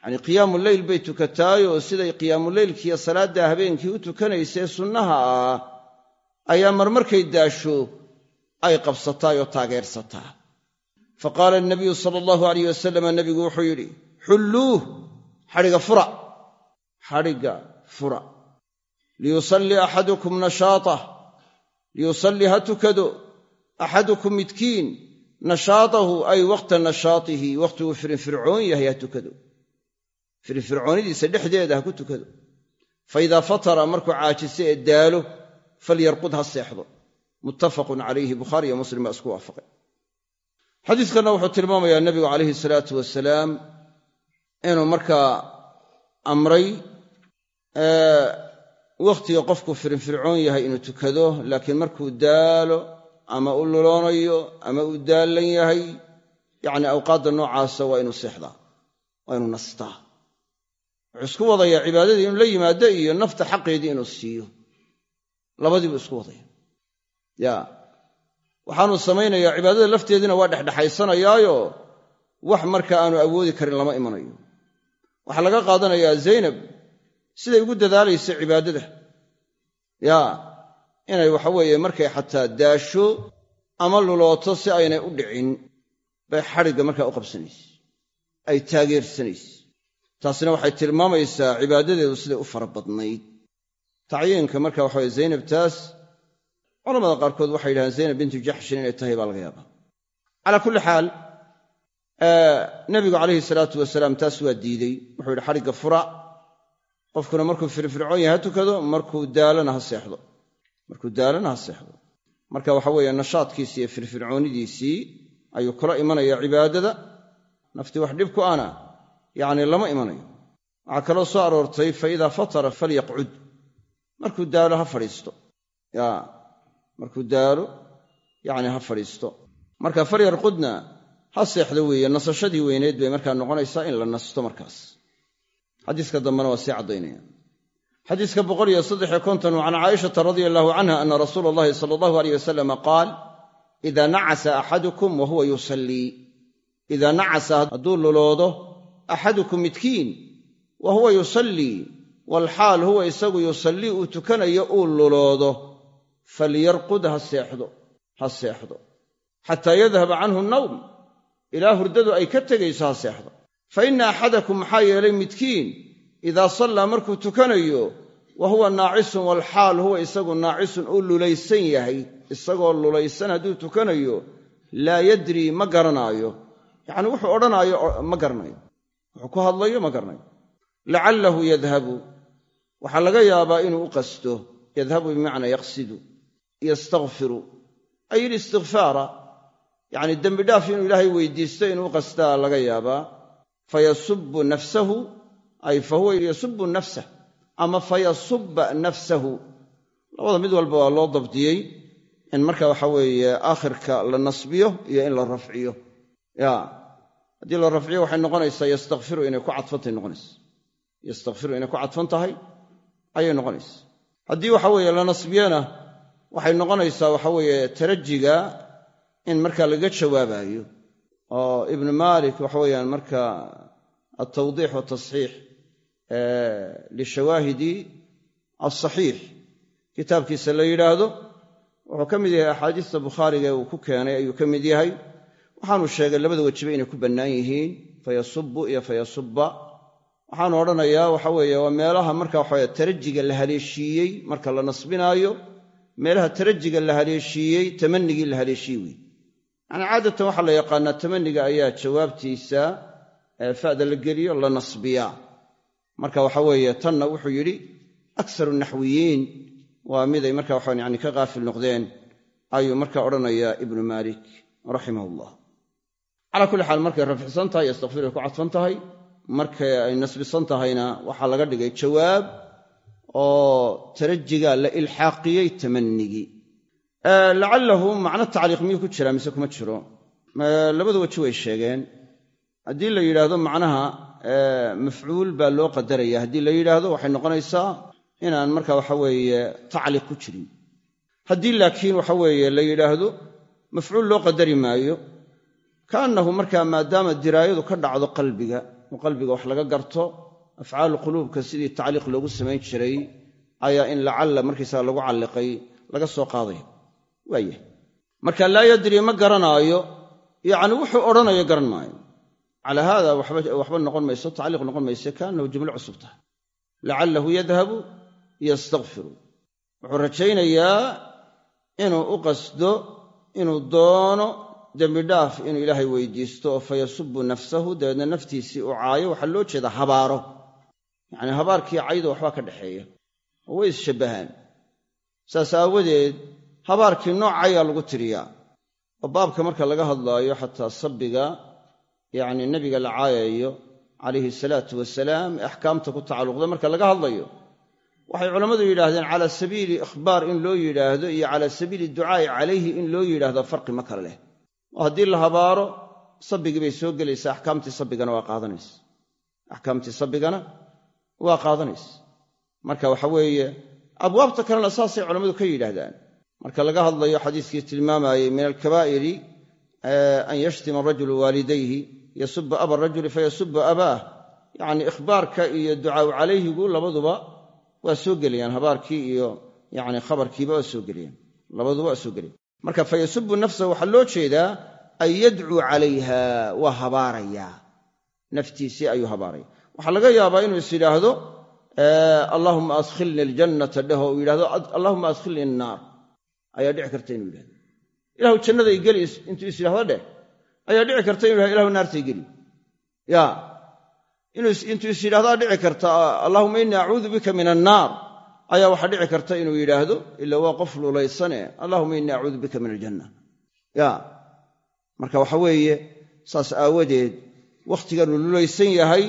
yacnii qiyaamu leyl bay tukataayoo siday qiyaamuleylkiiyo salaadda habeenkii u tukanaysee sunnaha ah ayaa marmarkay daasho ay qabsataayoo taageersataa fa qaala anabiyu sala allahu alayh wasalam nebigu wuxuu yidhi xulluuh xadhigga fura xadhigga fura. Liyusalli axadukum nashaatah liyusalli ha tukado axadukum midkiin nashaatahu ay waqta nashaatihi wakhtiguu firinfircoon yahay ha tukado firinfircoonidiisa dhexdeeda ha ku tukado fa idaa fatara markuu caajise ee daalo falyarqud ha seexdo. Muttafaqun calayhi bukhaari iyo muslim baa isku waafaqay. Xadiiskanna wuxuu tilmaamayaa nebigu calayhi salaatu wasalaam inuu markaa amray wakhtiga qofku firinfircoon yahay inuu tukado laakiin markuu daalo ama u luloonayo ama uu daallan yahay yacni awqaadda noocaasa waa inuu seexdaa waa inuu nastaa. Wuxuu isku wadayaa cibaadadii inuu la yimaado iyo nafta xaqeedii inuu siiyo. Labadiibuu isku wadaya ya waxaanuu samaynayaa cibaadada lafteediina waa dhexdhexaysanayaayo wax marka aanu awoodi karin lama imanayo. Waxaa laga qaadanayaa zaynab siday ugu dadaalaysa cibaadada. Ya inay waxaweeye markay xataa daasho ama lulooto si aynay u dhicin bay xadhigga markaa u qabsanayse ay taageersanayse taasina waxay tilmaamaysaa cibaadadeedu siday u fara badnayd. Tacyiinka marka waxaweye zaynab taas culamada qaarkood waxay yidhahdeen zaynab bintu jaxshin inay tahay baa laga yaabaa. Calaa kulli xaal nebigu calayhi salaatu wasalaam taas waa diidey. Wuxuu yidhi xadhigga fura qofkuna markuu firfircoon yahay ha tukado markuu daalana ha seexdo. Markuu daalana ha seexdo. Marka waxa weeye nashaadkiisii iyo firfircoonidiisii ayuu kula imanaya cibaadada. Naftii wax dhib ku ana yacni lama imanayo. Waxaa kaloo soo aroortay fa idaa fatara falyaqcud. Markuu daalo ha fadhiisto. Ya markuu daalo yacni ha fadhiisto. Marka falyarqudna ha seexdo weeye nasashadii weyneyd bay markaa noqonaysaa in la nasto markaas xadiiska dambena waa sii caddaynaya. Xadiiska boqoliyo saddexiyo konton can caaishata radia allahu canha ana rasuula allahi sala allahu aleyh wasalama qaal ida nacasa axadukum wa huwa yusallii idaa nacasa hadduu luloodo axadukum midkiin wa huwa yusallii walxaal huwa isagu yusallii uu tukanayo uu luloodo falyarqud ha seexdo ha seexdo. Xataa yadhaba canhu nawm ilaa hurdadu ay ka tegayso ha seexdo fa inna axadakum maxaa yeelay midkiin idaa sallaa markuu tukanayo wa huwa naacisun walxaal huwa isagu naacisun uu lulaysan yahay isagoo lulaysan hadduu tukanayo laa yadrii ma garanaayo. Yacni wuxuu odhanaayo ma garanayo. Wuxuu ku hadlayo ma garanayo. Lacallahu yadhabu. Waxaa laga yaabaa inuu u qasto. Yadhabu bimacnaa yaqsidu. Yastakfiru ay ilistikfaara yacni dembidhaaf inuu ilaahay weydiisto inuu u qastaa laga yaabaa fayasubu nafsahu ay fa huwa yasubu nafsah ama fayasuba nafsahu labada mid walba waa loo dabdiyey in marka waxa weeye aakhirka la nasbiyo iyo in la rafciyo ya haddii la rafciyo waxay noqonaysaa yastakfiru inay ku cadfantay noqonaysa yastakfiru inay ku cadfan tahay ayay noqonaysa haddii waxa weeye la nasbiyona waxay noqonaysaa waxa weeye tarajiga in marka laga jawaabayo oo ibnu malik waxa weeyaan marka altawdiix watasxiix lishawaahidi alsaxiix kitaabkiisa la yidhaahdo wuxuu ka mid yahay axaadiista bukhaariga uu ku keenay ayuu ka mid yahay. Waxaanu sheegay labada wejiba inay ku bannaan yihiin fayasubu iyo fayasuba waxaanu odhanayaa waxa weeye waa meelaha marka waxawe tarajiga la haleeshiiyey marka la nasbinaayo meelaha tarajiga la haleeshiiyey tamanigii la haleeshiiyey wey yacni caadatan waxaa la yaqaanaa tamaniga ayaa jawaabtiisa fa'da la geliyo la nasbiyaa. Marka waxa weeye tanna wuxuu yidhi aksaru naxwiyiin. Waa miday marka waxaan yani ka qaafil noqdeen ayuu marka odhanayaa ibnu maalik raximah ullah calaa kulli xaal markay rafcisan tahay yastakfiray ku cadfan tahay markay ay nasbisan tahayna waxaa laga dhigay jawaab oo tarajiga la ilxaaqiyey tamanigii lacalahu macno tacliiq miyuu ku jiraa mise kuma jiro? Labada weji way sheegeen. Haddii la yidhaahdo macnaha mafcuul baa loo qadaraya haddii la yidhaahdo waxay noqonaysaa inaan marka waxa weeye tacliiq ku jirin. Haddii laakiin waxa weeye la yidhaahdo mafcuul loo qadari maayo. Kaannahu markaa maadaama diraayadu ka dhacdo qalbiga oo qalbiga wax laga garto afcaalu quluubka sidii tacliiq loogu samayn jiray ayaa in lacalla markaysaga lagu calliqay laga soo qaadaya waayah marka laa yadrii ma garanaayo yacni wuxuu odhanayo garan maayo. Calaa haada waxba noqon mayso tacliiq noqon mayse kaannahu jumlo cusub tahay. Lacalahu yadhabu yastakfiru wuxuu rajaynayaa inuu u qasdo inuu doono dembidhaaf inuu ilaahay weydiisto oo fa yasubu nafsahu dabeedna naftiisii uu caayo waxaa loo jeeda habaaro. Yacnii habaarkii cayda waxbaa ka dhexeeya oo way isshabbahaan saas aawadeed habaarkii noocayaa lagu tiriyaa. Oo baabka marka laga hadlaayo xataa sabbiga yacnii nebiga la caayayo calayhi salaatu wasalaam ee axkaamta ku tacalluqda marka laga hadlayo waxay culammadu yidhaahdeen cala sabiili ikhbaar in loo yidhaahdo iyo cala sabiili ducaa'i calayhi in loo yidhaahdo farqi ma kale leh. Oo haddii la habaaro sabbigii bay soo gelaysaa axkaamtii sabbigana waa qaadanaysa. Axkaamtii sabbigana waa qaadanaysa. Marka waxa weeye abwaabta kalena saasay culammadu ka yidhaahdaan marka laga hadlayo xadiiskii tilmaamayey min alkabaa'iri an yashtima arajulu waalidayhi yasuba aba arajuli fayasubu abaah yacnii ikhbaarka iyo ducaau calayhigu labaduba waa soo gelayaan habaarkii iyo yani khabarkiiba waa soo gelayaan labaduba waa soo gelayan marka fayasubu nafsahu waxaa loo jeedaa an yadcuu calayha waa habaarayaa naftiisii ayuu habaaraya waxaa laga yaabaa inuu is yidhaahdo allaahuma adkhilni aljannata dhehoo uu yidhahdo allahuma adkhilni annaar ayaa dhici karta inuu yidhahdo. Ilahu jannaday geli intuu is yidhahdo dheh ayaa dhici karta inu yhahdo ilahu naartay geli. Ya intuu is yidhahdaa dhici karta allahuma innii acuudu bika min annaar ayaa waxaa dhici karta inuu yidhaahdo ila waa qof lulaysane allahuma innii acuudu bika min aljanna. Ya marka waxa weeye saas aawadeed wakhtiganuu lulaysan yahay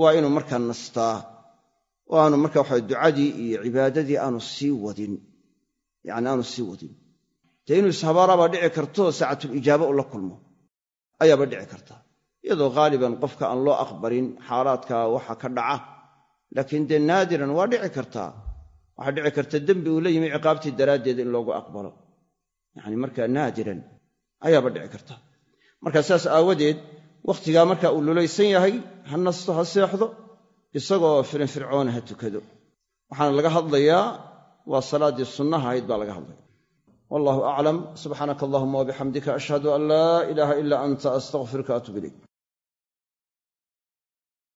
waa inuu markaa nastaa oo aanu marka waxa ducadii iyo cibaadadii aanu sii wadin yani aanu sii wadin. Dee inuu ishabaaraabaa dhici karto saacatulijaaba u la kulmo ayaaba dhici karta. Iyadoo haaliban qofka aan loo aqbalin xaalaadka waxa ka dhaca. Laakiin dee naadiran waa dhici kartaa. Waxaa dhici karta dembi uu la yimi ciqaabtii daraaddeed in loogu aqbalo. Yani markaa naadiran ayaaba dhici karta. Marka saas aawadeed wakhtigaa marka uu lulaysan yahay ha nasto ha seexdo isagoo firinfircoona ha tukado. Waxaana laga hadlayaa waa salaaddii sunnaha ahayd baa laga hadlaya wallahu aclam subxaanaka allahuma wabixamdika ashhadu an laa ilaaha ila anta astaqfiruka atub ilayk